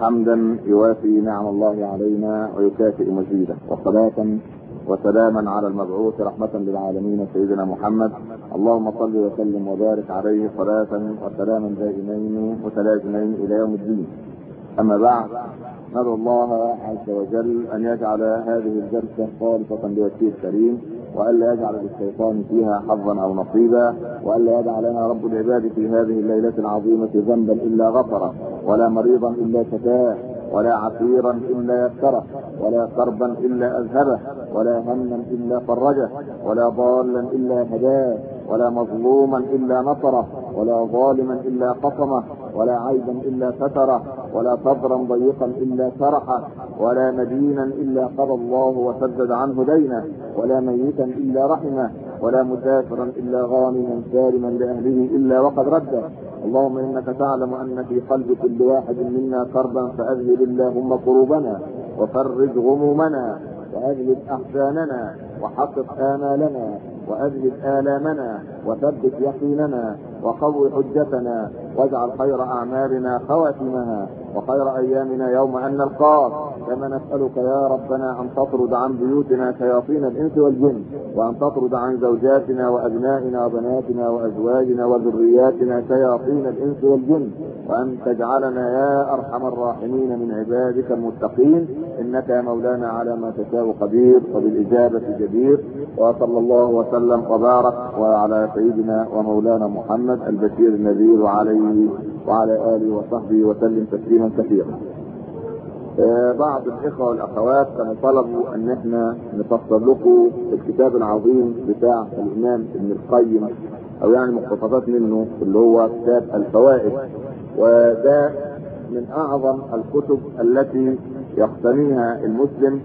حمدا يوافي نعم الله علينا ويكافئ مزيده وصلاة وسلاما على المبعوث رحمة للعالمين سيدنا محمد. اللهم صل وسلم وبارك عليه صلاة وسلاما دائمين متلازمين إلى يوم الدين. أما بعد ندعو الله عز وجل أن يجعل هذه الجلسة خالصة لوجهه الكريم. والا يجعل للشيطان فيها حظا أو نصيبا والا يدع لنا رب العباد في هذه الليلة العظيمة ذنبا إلا غفره ولا مريضا إلا شفاه ولا عسيرا إلا يسره ولا كربا إلا أذهبه ولا هما إلا فرجه ولا ضالا إلا هداه ولا مظلوما إلا نصره ولا ظالما إلا قصمه ولا عيبا إلا ستره ولا صدرا ضيقا إلا شرحه ولا مدينا إلا قضى الله وسدد عنه دينه ولا ميتا إلا رحمه ولا مسافرا إلا غانما سالما لأهله إلا وقد رده. اللهم إنك تعلم أن في قلب كل واحد منا كربا فأذهب اللهم كروبنا وفرج غمومنا وأذهب أحزاننا وحقق آمالنا وأذهب آلامنا وثبت يقيننا وقو حجتنا واجعل خير أعمالنا خواتمها وخير أيامنا يوم أن نلقاك. كما نسألك يا ربنا أن تطرد عن بيوتنا شياطين الإنس والجن وأن تطرد عن زوجاتنا وأبنائنا وبناتنا وأزواجنا وذرياتنا شياطين الإنس والجن وأن تجعلنا يا أرحم الراحمين من عبادك المتقين. إنك يا مولانا على ما تشاء قدير وبالإجابة جدير. وصلى الله وسلم وبارك وعلى سيدنا ومولانا محمد البشير النذير وعليه وعلى آله وصحبه وسلم تسليما كثيرا. آه بعض الإخوة والأخوات كانوا طلبوا أن إحنا نفسر لكم الكتاب العظيم بتاع الإمام ابن القيم أو يعني مقتطفات منه اللي هو كتاب الفوائد وده من أعظم الكتب التي يقتنيها المسلم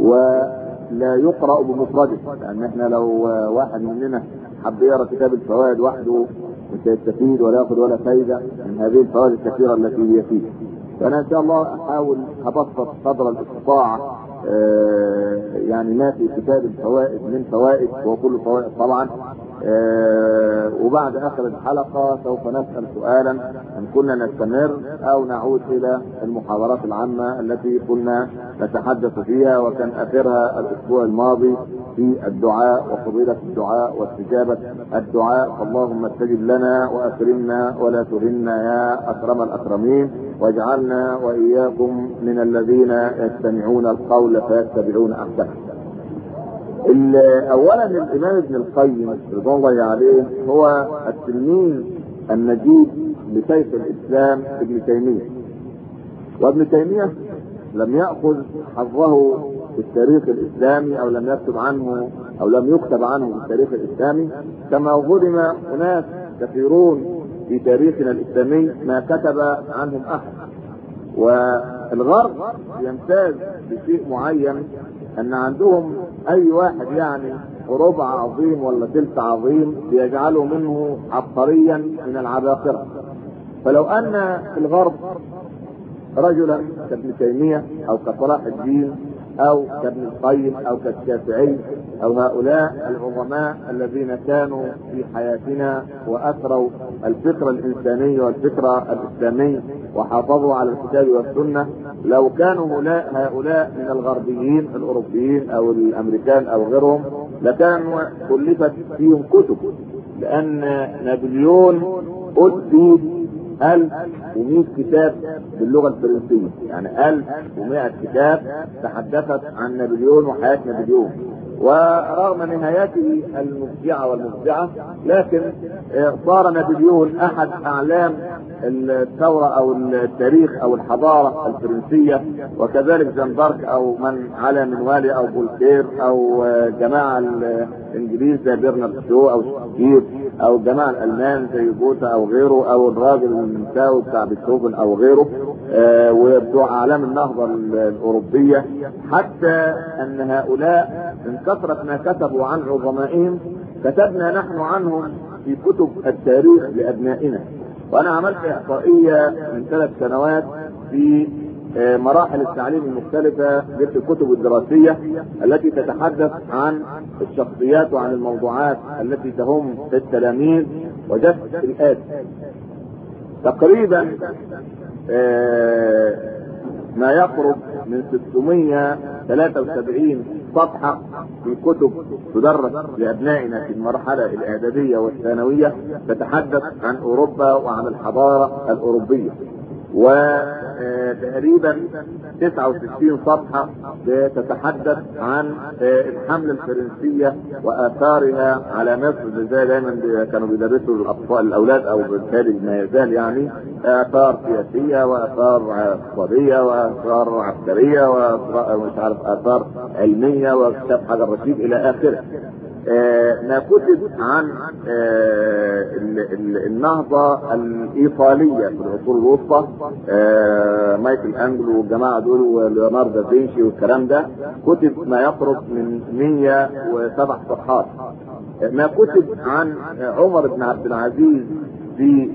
ولا يقرأ بمفرده لأن إحنا لو واحد مننا حب يقرأ كتاب الفوائد وحده مش هيستفيد ولا يأخذ ولا فايدة من هذه الفوائد الكثيرة التي هي فيه. فأنا إن شاء الله أحاول هبسط قدر الاستطاعه آه يعني ما في كتاب الفوائد من فوائد وكل فوائد طبعا وبعد آخر الحلقة سوف نسأل سؤالا إن كنا نستمر أو نعود إلى المحاضرات العامة التي كنا نتحدث فيها وكان آخرها الأسبوع الماضي في الدعاء وفضيلة الدعاء واستجابة الدعاء فاللهم استجب لنا وأكرمنا ولا تهنا يا أكرم الأكرمين واجعلنا وإياكم من الذين يستمعون القول فيتبعون أحسنه. اولا الإمام ابن القيم رضوان الله عليه هو التلميذ النجيب لشيخ الإسلام ابن تيمية. وابن تيمية لم يأخذ حظه في التاريخ الإسلامي أو لم يكتب عنه أو لم يكتب عنه في التاريخ الإسلامي كما ظلم أناس كثيرون في تاريخنا الإسلامي ما كتب عنهم أحد والغرب يمتاز بشيء معين أن عندهم أي واحد يعني ربع عظيم ولا ثلث عظيم بيجعلوا منه عبقريا من العباقرة. فلو أن في الغرب رجلا كابن تيمية أو كصلاح الدين أو كابن القيم أو كالشافعي أو هؤلاء العظماء الذين كانوا في حياتنا وأثروا الفكر الإنساني والفكر الإسلامي وحافظوا على الكتاب والسنة. لو كانوا هؤلاء من الغربيين الأوروبيين أو الأمريكان أو غيرهم لكانوا كلفت فيهم كتب لأن نابليون أدي 1100 كتاب باللغة الفرنسية. يعني 1100 كتاب تحدثت عن نابليون وحياة نابليون. ورغم نهايته المفجعة والمفزعة لكن صار نابليون أحد أعلام الثورة أو التاريخ أو الحضارة الفرنسية وكذلك دارك أو من على منوالي أو فولتير أو جماعة الإنجليز زي برنارد شو أو شكسبير. أو الجماعة الألمان زي جوته أو غيره أو الراجل النمساوي بتاع بيتهوفن أو غيره آه وبتوع أعلام النهضة الأوروبية. حتى أن هؤلاء من كثرة ما كتبوا عن عظمائهم كتبنا نحن عنهم في كتب التاريخ لأبنائنا. وأنا عملت إحصائية من ثلاث سنوات في مراحل التعليم المختلفة جبت الكتب الدراسية التي تتحدث عن الشخصيات وعن الموضوعات التي تهم التلاميذ وجدت الآتي تقريبا ما يقرب من 673 صفحة في كتب تدرس لأبنائنا في المرحلة الإعدادية والثانوية تتحدث عن أوروبا وعن الحضارة الأوروبية. وتقريبا 69 صفحة تتحدث عن الحملة الفرنسية وآثارها على مصر زي دايما كانوا بيدرسوا الأطفال الأولاد أو بالتالي ما يزال يعني آثار سياسية وآثار اقتصادية وآثار عسكرية ومش عارف آثار علمية وكتاب حجر رشيد إلى آخره. آه ما كتب عن آه النهضة الإيطالية في العصور الوسطى. آه مايكل أنجلو والجماعة دول وليوناردو دافنشي والكلام ده. كتب ما يقرب من 107 صفحات. ما كتب عن عمر بن عبد العزيز في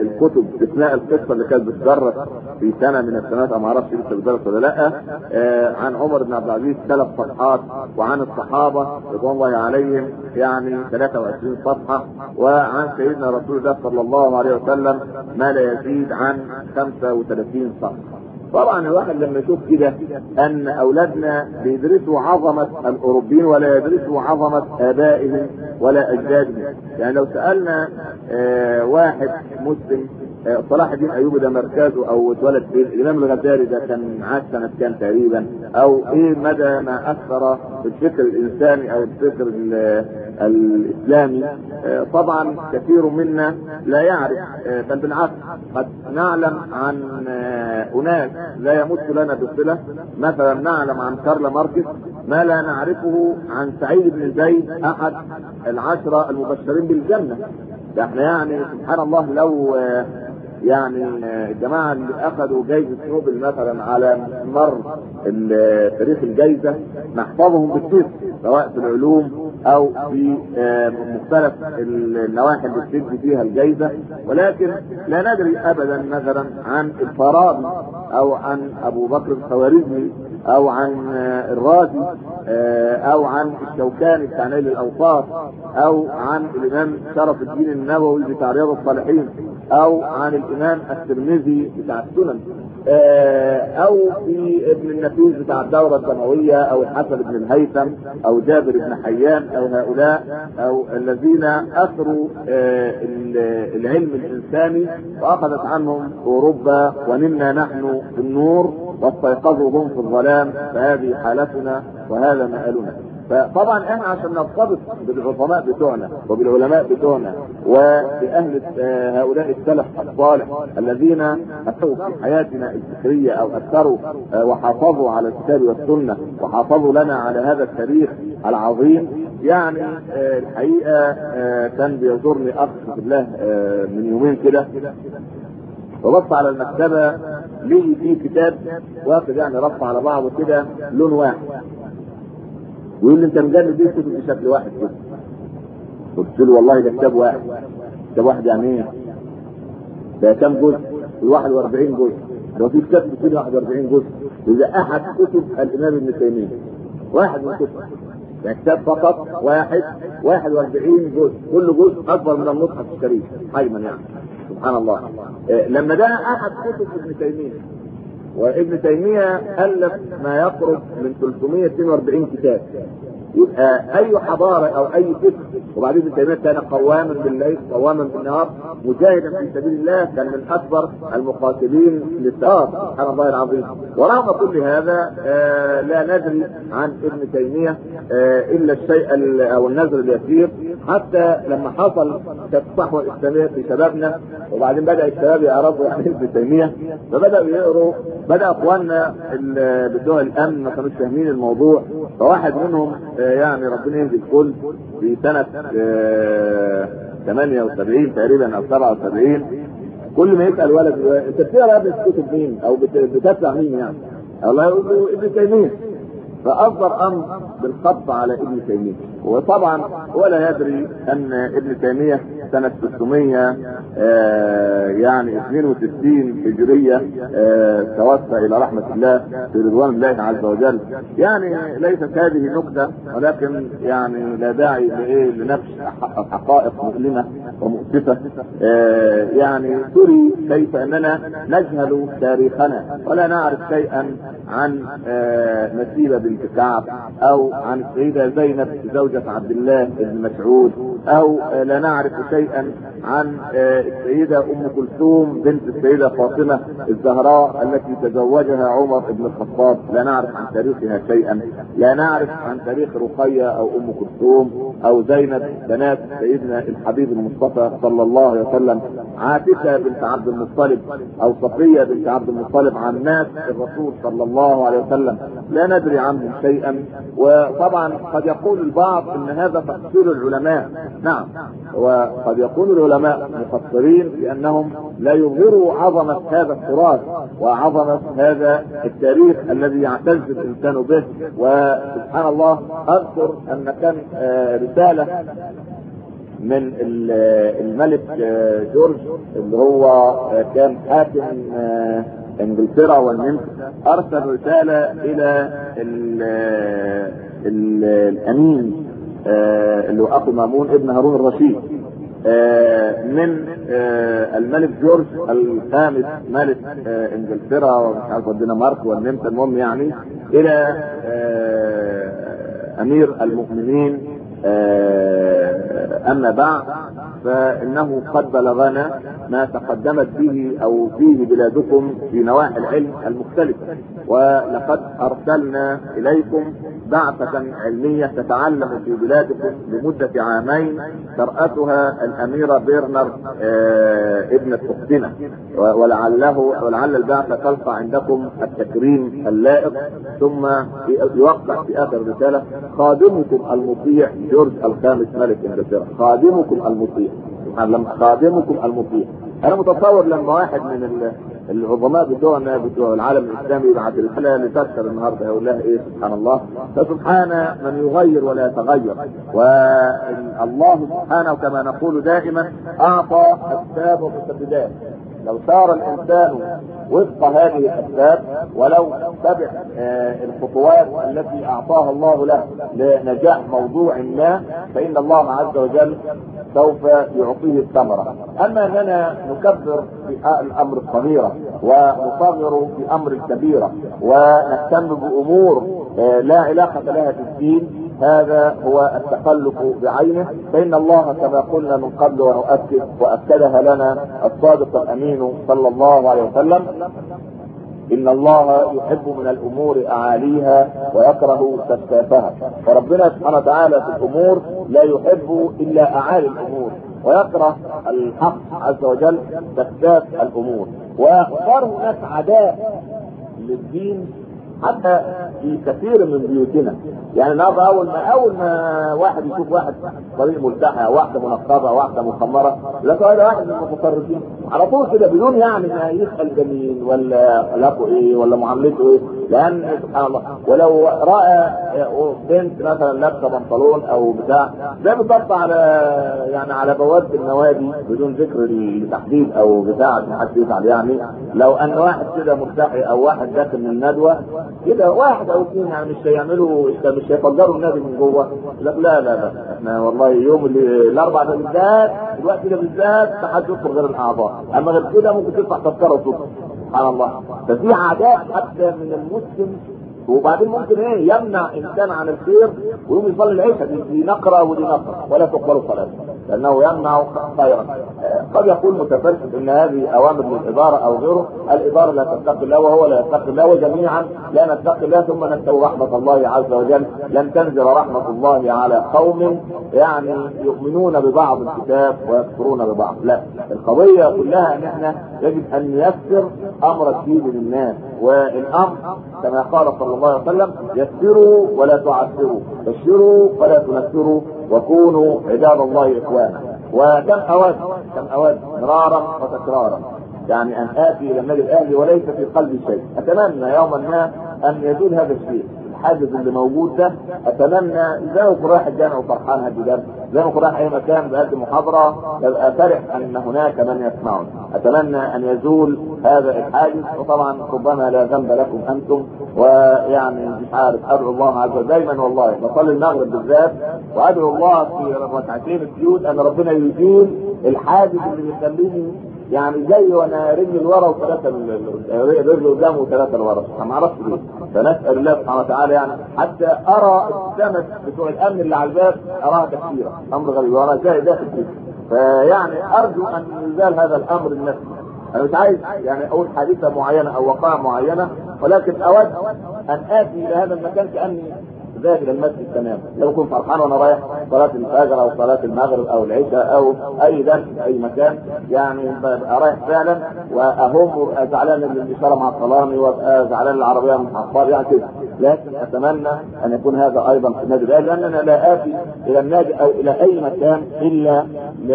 الكتب إثناء القصة اللي كانت بتدرس في سنة من السنوات ما أعرفش لسه بتدرس ولا لأ. آه عن عمر بن عبد العزيز ثلاث صفحات وعن الصحابة رضوان الله عليهم يعني 23 صفحة وعن سيدنا رسول الله صلى الله عليه وسلم ما لا يزيد عن 35 صفحة. طبعا الواحد لما يشوف كده أن أولادنا بيدرسوا عظمة الأوروبيين ولا يدرسوا عظمة آبائهم ولا أجدادهم. يعني لو سألنا آه واحد مسلم آه صلاح الدين ايوبي ده مركزه أو اتولد فين الإمام الغزالي ده كان عاش سنة كام تقريبا؟ أو إيه مدى ما أثر في الفكر الإنساني أو الفكر الاسلامي آه طبعا كثير منا لا يعرف بل بالعكس قد نعلم عن أناس لا يمت لنا بصله مثلا نعلم عن كارل ماركس ما لا نعرفه عن سعيد بن زيد أحد العشرة المبشرين بالجنة. ده إحنا يعني سبحان الله لو يعني الجماعة اللي أخذوا جايزة نوبل مثلا على مر تاريخ الجايزة نحفظهم بالسيف سواء في العلوم أو في مختلف النواحي اللي بتدي فيها الجايزة. ولكن لا ندري أبدا مثلا عن الفارابي أو عن أبو بكر الخوارزمي أو عن الرازي أو عن الشوكاني بتاع نيل الأوطار أو عن الإمام شرف الدين النووي بتاع رياض الصالحين. أو عن الإمام الترمذي بتاع السنن. أو في ابن النفيس بتاع الدورة الدموية أو الحسن بن الهيثم أو جابر بن حيان أو هؤلاء أو الذين أثروا العلم الإنساني وأخذت عنهم أوروبا ونمنا نحن في النور واستيقظوا هم في الظلام فهذه حالتنا وهذا مآلنا. فطبعا إحنا عشان نرتبط بالعظماء بتوعنا وبالعلماء بتوعنا وبأهل هؤلاء السلف الصالح الذين أثروا في حياتنا الفكرية أو أثروا وحافظوا على الكتاب والسنة وحافظوا لنا على هذا التاريخ العظيم. يعني الحقيقة كان بيزورني أخ في الله من يومين كده وبص على المكتبة لقي فيه كتاب واخد يعني رف على بعضه كده لون واحد. ويقول لي انت مجلد دي كتب بشكل واحد كده. قلت له والله ده كتاب واحد. كتاب واحد يعني إيه؟ ده كام جزء؟ 41 جزء. لو في كتاب بيكون 41 جزء. إذا أحد كتب الإمام ابن تيمية. واحد من كتب. يعني كتاب فقط واحد. 41 جزء. كل جزء أكبر من المصحف الشريف. حجما يعني. سبحان الله. إيه لما ده أحد كتب ابن تيمية. وابن تيمية ألف ما يقرب من 342 كتاب. يبقى أي حضارة أو أي فكر وبعدين ابن تيمية كان قواما بالليل قواما بالنهار مجاهدا في سبيل الله كان من أكبر المقاتلين للثواب سبحان الله العظيم. ورغم كل هذا آه لا ندري عن ابن تيمية آه إلا الشيء أو النذر اليسير. حتى لما حصل الصحوة الإسلامية في شبابنا وبعدين بدأ الشباب يعرفوا يعني ابن تيمية فبدأوا يقروا بدأ إخواننا بتوع الأمن ما كانوش فاهمين الموضوع. فواحد منهم يعني ربنا يهدي الكل في سنة 78 تقريبا أو 77 كل ما يسأل ولد أنت بتقرأ ابن كتب مين؟ أو بتتبع مين يعني؟ الله يقول له ابن تيمية. فأصدر أمر بالخط على ابن تيمية. وطبعا ولا يدري أن ابن تيمية سنة 600 آه يعني 62 هجرية آه توفى إلى رحمة الله في رضوان الله عز وجل. يعني ليست هذه نكتة ولكن يعني لا داعي لإيه؟ لنفس حقائق مؤلمة ومؤسفة. آه يعني تري كيف أننا نجهل تاريخنا. ولا نعرف شيئا عن آه نسيبة بنت كعب أو عن السيدة زينب زوجة عبد الله بن مسعود. آه لا نعرف شيئا عن السيدة أم كلثوم بنت السيدة فاطمة الزهراء التي تزوجها عمر بن الخطاب. لا نعرف عن تاريخها شيئا. لا نعرف عن تاريخ رقية أو أم كلثوم أو زينب بنات سيدنا الحبيب المصطفى صلى الله عليه وسلم. عاتكة بنت عبد المطلب أو صفية بنت عبد المطلب عمات الرسول صلى الله عليه وسلم. لا ندري عنهم شيئا. وطبعا قد يقول البعض إن هذا تقصير العلماء. نعم. وقد يقول العلماء مقصرين بأنهم لا يظهروا عظمة هذا التراث وعظمة هذا التاريخ الذي يعتز الإنسان به. وسبحان الله أذكر أن كان رسالة من الملك جورج اللي هو كان حاكم إنجلترا والنمسا أرسل رسالة إلى ال ال الأمين اللي هو أخو مامون ابن هارون الرشيد. من الملك جورج الخامس ملك إنجلترا ومش عارف الدنمارك والنمسا المهم يعني إلى أمير المؤمنين أما بعد. فإنه قد بلغنا ما تقدمت به أو فيه بلادكم في نواحي العلم المختلفة. ولقد أرسلنا إليكم بعثة علمية تتعلم في بلادكم لمدة عامين ترأسها الأميرة بيرنر ابنة أختنا ولعله ولعل البعثة تلقى عندكم التكريم اللائق ثم يوقع في آخر الرسالة خادمكم المطيع جورج الخامس ملك إنجلترا. خادمكم المطيع. خادمكم المطيع. أنا متصور لما واحد من العظماء بتوعنا بتوع العالم الإسلامي يبعت الحلقة لتذكر النهارده يقول لها إيه؟ سبحان الله. فسبحان من يغير ولا يتغير. والله سبحانه كما نقول دائما أعطى اسباب ومسببات لو سار الإنسان وفق هذه الأسباب ولو تبع الخطوات التي أعطاها الله له لنجاح موضوع ما فإن الله عز وجل سوف يعطيه الثمرة. أما أننا نكبر في الأمر الصغيرة ونصغر في أمر الكبيرة ونهتم بأمور لا علاقة لها بالدين هذا هو التخلف بعينه. فإن الله كما قلنا من قبل ونؤكد وأكدها لنا الصادق الأمين صلى الله عليه وسلم إن الله يحب من الأمور أعاليها ويكره سفسافها فربنا سبحانه وتعالى في الأمور لا يحب إلا أعالي الأمور ويكره الحق عز وجل سفساف الأمور. وصار هناك عداء للدين حتى في كثير من بيوتنا. يعني النهارده اول ما أول ما واحد يشوف واحد طريق ملتحى واحدة منقبة واحدة مخمرة لا هذا واحد من المتطرفين. على طول كده بدون يعني ما يسأل جميل ولا اخلاقه إيه ولا معاملته إيه. لأن سبحان الله ولو رأى بنت مثلا لابسة بنطلون أو بتاع ده بالضبط على يعني على بوابة النوادي بدون ذكر التحديد أو بتاع محدش يزعل يعني. لو أن واحد كده ملتحي أو واحد داخل من الندوة كده واحد أو اثنين يعني مش هيعملوا مش هيفجروا النادي من جوه. لا لا لا إحنا والله يوم الاربع ده بالذات الوقت ده بالذات ما حدش يدخل غير الأعضاء. أما غير كده ممكن تدفع تذكرة وتدخل سبحان الله. ففي عادات حتى من المسلم وبعدين ممكن إيه يمنع إنسان عن الخير ويقوم يصلي العشاء دي نقره ودي نقره ولا تقبل صلاته لأنه يمنع خيرا. قد يقول متفلسف إن هذه أوامر للاداره أو غيره الاداره لا تتقي الله وهو لا يتقي الله وجميعا لا نتقي الله ثم نتقي رحمة الله عز وجل. لن تنزل رحمة الله على قوم يعني يؤمنون ببعض الكتاب ويكفرون ببعض. لا القضية كلها إن إحنا يجب أن نيسر أمر الدين للناس. والامر كما قال صلى الله عليه وسلم يسروا ولا تعسروا بشروا ولا تنفروا وكونوا عباد الله إخوانا. وكم أود كم أود مرارا وتكرارا. يعني أن آتي إلى النادي الاهلي وليس في قلبي شيء. أتمنى يوما ما أن يزول هذا الشيء. الحاجز اللي موجود ده أتمنى زي ما كنت رايح الجامع وفرحان هدي زي ما كنت رايح أي مكان بقدم محاضره ببقى فرح أن هناك من يسمعني أتمنى أن يزول هذا الحاجز وطبعا ربما لا ذنب لكم أنتم ويعني مش عارف أدعو الله عز وجل دايما والله بصلي المغرب بالذات وأدعو الله في ركعتين السجود أن ربنا يزيل الحاجز اللي بيخليني يعني زي وأنا رجلي لورا وثلاثة رجلي قدام وثلاثة لورا. ما أعرفش ليه؟ فنسأل الله سبحانه وتعالى يعني حتى أرى السمك بتوع الأمن اللي على الباب أراها كثيرة. أمر غريب وأنا جاي داخل فيه فيعني أرجو أن يزال هذا الأمر النفسي أنا مش عايز يعني أقول حادثة معينة أو وقائع معينة ولكن أود أن آتي إلى هذا المكان كأني ذاهب إلى المسجد تماما لو كنت فرحان وأنا رايح صلاة الفجر أو صلاة المغرب أو العشاء أو أي درس في أي مكان يعني ببقى رايح فعلا وأهم زعلان من الإشارة مع الصلاة وابقى زعلان العربية الصلاه يعني كده. لكن أتمنى أن يكون هذا أيضا في النادي الأهلي لأننا لا آتي إلى النادي أو إلى أي مكان إلا ل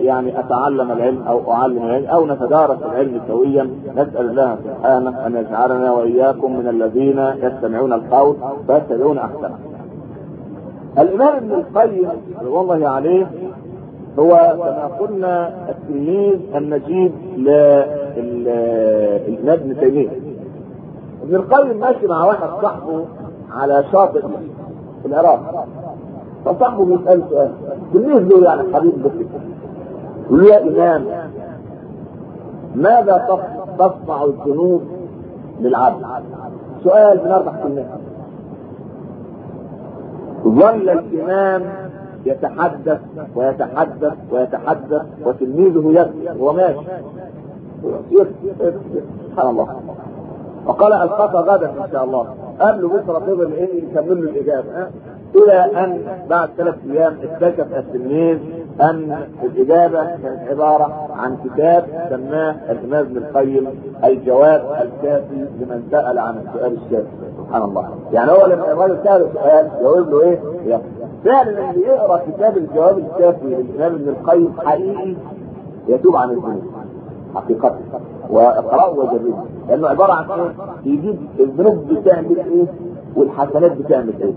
يعني أتعلم العلم أو أعلم العلم أو نتدارس العلم سويا. نسأل الله سبحانه أن يجعلنا وإياكم من الذين يستمعون القول فيتبعون احسنه الإمام ابن القيم رضوان الله عليه هو كما قلنا التلميذ النجيب للامام ابن تيمية. ابن القيم ماشي مع واحد صاحبه على شاطئ العراق. فصاحبه بيسأل سؤال. تلميذ له يعني حبيب بس يقول يا إمام ماذا تصنع الذنوب للعبد؟ سؤال من أربع كلمات. ظل الإمام يتحدث ويتحدث ويتحدث وتلميذه يبكي وهو ماشي. سبحان الله. وقال القاك غدا إن شاء الله. قبل بكرة فضل إيه يكمل له الإجابة؟ إلى أن بعد ثلاث أيام اكتشف التلميذ أن الإجابة كانت عبارة عن كتاب سماه الإمام ابن القيم الجواب الكافي لمن سأل عن السؤال الشافي سبحان الله يعني هو لما الراجل سال سؤال جاوب له إيه؟ فعلا اللي يقرأ كتاب الجواب الكافي للإمام ابن القيم حقيقي يتوب عن الذنوب حقيقة واقرأه وجربه لأنه عبارة عن إيه؟ يجيب الذنوب بتعمل إيه والحسنات بتعمل إيه؟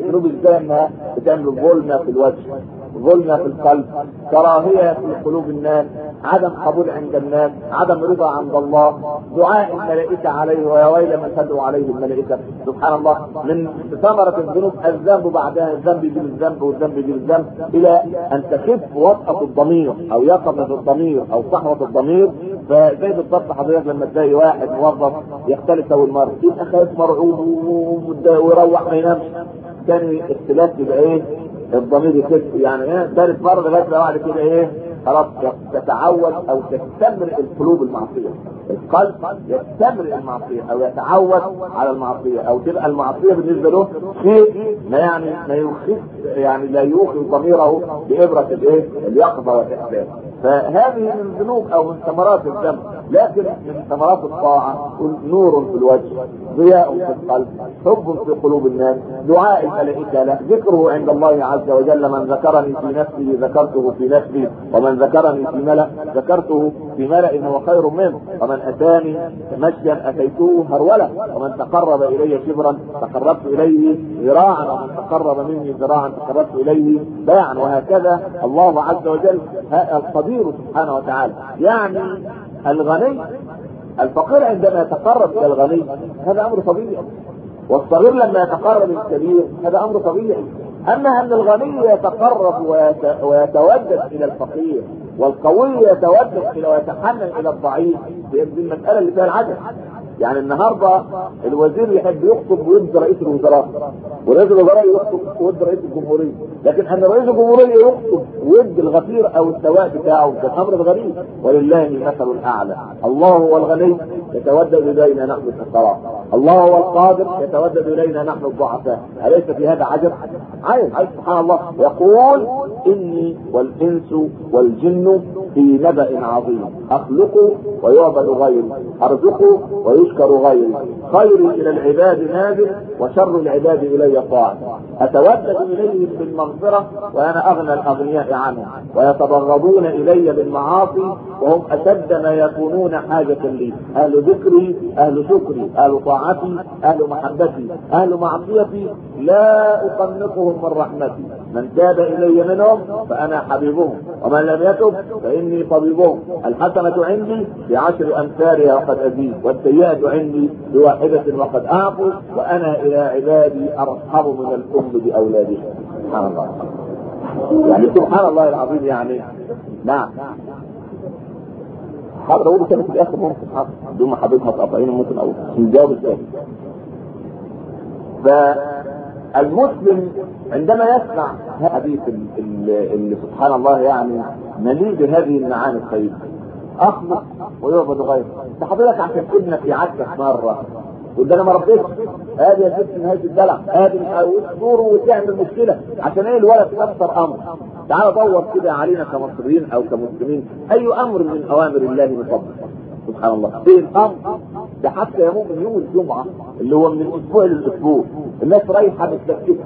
الذنوب إزاي بتعمل ظلمة في الوجه ظلمة في القلب كراهية في قلوب الناس عدم قبول عند الناس عدم رضا عند الله دعاء الملائكة عليه ويا ويل من تدعو عليه الملائكة. سبحان الله من ثمرة الذنوب الذنب بعدها الذنب يجيب الذنب والذنب يجيب الذنب إلى أن تخف وطأة الضمير أو يقظة الضمير أو صحوة الضمير. فزي بالضبط حضرتك لما تلاقي واحد موظف يختلف أول مرة يبقى خايف مرعوب ويروح ما ينامش. ثاني اختلاف يبقى إيه؟ الضمير يخف يعني إيه؟ ثالث مرة لغاية بعد كده إيه؟ خلاص تتعود أو تستمر القلوب المعصية. القلب يستمر المعصية أو يتعود على المعصية أو تبقى المعصية بالنسبة له شيء ما يعني ما يخف يعني لا يوقظ ضميره بابره الإيه؟ اليقظة والإحساس. فهذه من الذنوب أو من ثمرات الذنب لكن من ثمرات الطاعة نور في الوجه ضياء في القلب حب في قلوب الناس دعاء الملائكة له ذكره عند الله عز وجل من ذكرني في نفسه ذكرته في نفسي ومن ذكرني في ملأ ذكرته في ملأ هو خير منه. ومن أتاني مشيا أتيته هرولا ومن تقرب إلي شبرا تقربت إليه ذراعا. ومن تقرب مني ذراعا تقربت إليه باعا. وهكذا الله عز وجل القدير سبحانه وتعالى. يعني الغني الفقير عندما يتقرب إلى الغني هذا أمر طبيعي. والصغير لما يتقرب للكبير هذا أمر طبيعي. أما أن الغني يتقرب ويتودد إلى الفقير والقوي إلى ويتحنن إلى الضعيف دي المسألة اللي فيها العدل. يعني النهارده الوزير يحب يخطب ويدي رئيس الوزراء ورئيس الوزراء يخطب ويدي رئيس الجمهورية. لكن ان رئيس الجمهورية يخطب ويدي الغفير أو السواق بتاعه ده أمر غريب ولله المثل الأعلى. الله هو الغني يتودد إلينا نحن الفقراء الله هو القادر يتودد إلينا نحن الضعفاء. أليس في هذا عجب؟ عجب عجب سبحان الله. يقول إني والإنس والجن في نبأ عظيم. اخلق ويعبد غيري. ارزق ويشكر غيري. خيري إلى العباد نازل وشر العباد إلي طاعن أتودد اليهم بالمغفرة وأنا أغنى الأغنياء عنهم ويتبغضون إلي بالمعاصي وهم أشد ما يكونون حاجة لي. أهل ذكري أهل شكري أهل طاعتي أهل محبتي أهل معصيتي لا أقنطهم من رحمتي. من تاب إلي منهم فأنا حبيبهم ومن لم يتب فإني طبيبهم. الحسنة عندي بعشر امثالها وقد ازيد والسيئة عندي بواحدة وقد اعفو وأنا إلى عبادي أرحم من الأم بأولادها. سبحان الله. يعني سبحان الله العظيم يعني. نعم. حاضر أقول كلمه في الآخر ممكن حاضر بدون ما حضرتك هتقطعين ممكن أقول. نجاوب إزاي فالمسلم عندما يسمع حديث اللي سبحان الله يعني مليء بهذه المعاني الطيبة اخلق ويعبد غيره. ده حضرتك عشان ابنك يعكس مرة وده أنا ما ربيتش. ادي يا ست نهايه الدلع ادي وتصوره وتعمل مشكله عشان إيه الولد كسر أمر؟ تعال دور كده علينا كمصريين أو كمسلمين أي أمر من أوامر الله نطبق سبحان الله. فين الأمر ده حتى مؤمن يوم الجمعة اللي هو من الأسبوع للاسبوع الناس رايحة متلككه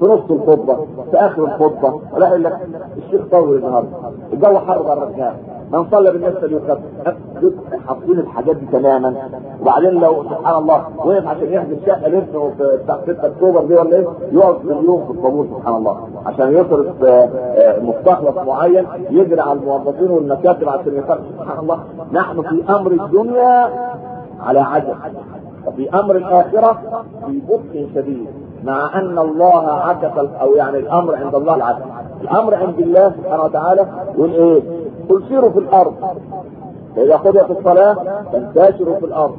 في نص الخطبة في آخر الخطبة. لا يقول لك الشيخ طول النهارده. الجو حر بره الرجال من صلى بالناس فليكبر حاطين الحاجات دي تماما. وبعدين لو سبحان الله وقف عشان يحجز الشقه لسه في بتاع 6 أكتوبر دي ولا إيه؟ يقعد اليوم في الطابور سبحان الله. عشان يصرف مستخلص معين يجري على الموظفين والمكاتب عشان يصرف سبحان الله. نحن في أمر الدنيا على عجل وفي أمر الآخرة في بطء شديد. مع أن الله عكس أو يعني الأمر عند الله العكس الأمر عند الله سبحانه وتعالى يقول إيه قل سيروا في الأرض. فإذا قضيت الصلاة فانتشروا في الأرض.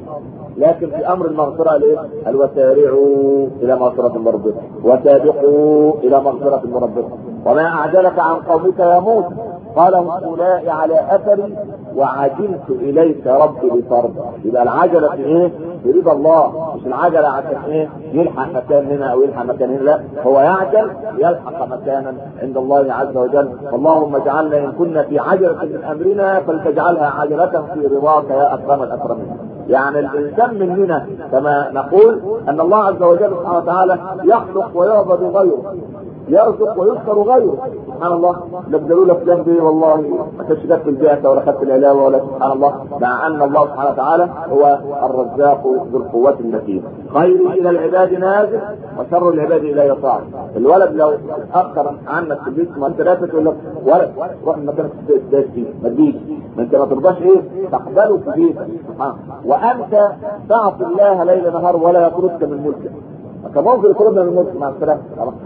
لكن في أمر المغفرة الايه؟ قال وسارعوا إلى مغفرة من ربكم. وسابقوا إلى مغفرة من ربكم. وما أعجلك عن قومك يا موسى. قال أولئك على أثري وعجلت إليك ربي لترضى يبقى العجلة في؟ في رضا الله. مش العجلة عشان إيه؟ يلحق مكان هنا أو يلحق مكان هنا. لا هو يعجل يلحق مكانا عند الله عز وجل. اللهم اجعلنا إن كنا في عجلة من أمرنا فلتجعلها عجلة في رضاك يا أكرم الأكرمين. يعني الإنسان مننا كما نقول أن الله عز وجل سبحانه وتعالى يخلق ويعبد غيره. يرزق ويذكر غيره. سبحان الله. نبذلوا له فلان دي والله ما كانش جت في البعثه ولا خدت العلاوه ولا سبحان الله. مع أن الله سبحانه وتعالى هو الرزاق ذو القوة المتين خير إلى العباد نازل وشر العباد إلى يطاع الولد لو اتاخر عنك في البيت ما ثلاثة تقول لك ولد. روح المكان فيه ما تجيش ما انت ما ترضاش إيه؟ تقبله في بيتك سبحان وأنت تعصي الله ليل نهار ولا يطردك من ملكك. كان ممكن يطردنا من الملك مع السلامة؟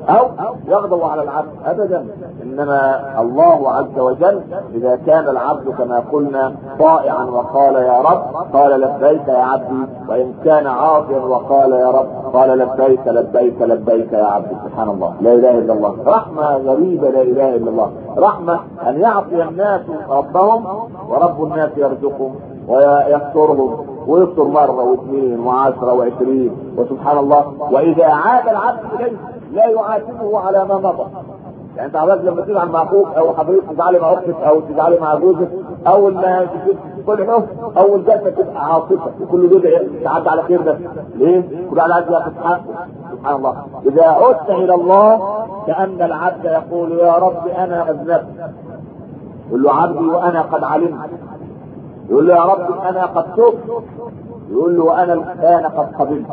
أو يغضب على العبد ابدا. إنما الله عز وجل إذا كان العبد كما قلنا طائعا وقال يا رب قال لبيك يا عبدي وإن كان عاصيا وقال يا رب قال لبيك لبيك لبيك يا عبدي. سبحان الله. لا إله إلا الله. رحمة غريبة لا إله إلا الله. رحمة أن يعصي الناس ربهم ورب الناس يرزقهم ويسترهم ويفطر مرة واثنين وعشرة وعشرين وسبحان الله وإذا عاد العبد إليه لا يعاتبه على ما مضى. يعني أنت عباد لما تزعل مع أخوك أو حضرتك تزعلي مع أختك أو تزعلي مع جوزك أول ما كل حب أول جلسه تبقى عاطفة وكل جزء تعدي على خير ده. ليه؟ كل على عايز ياخد حقه سبحان الله. إذا عدت إلى الله كأن العبد يقول يا رب أنا أذنبت. يقول له عبدي وأنا قد علمت. يقول له يا رب أنا قد تبت يقول له وأنا الآن قد قبلت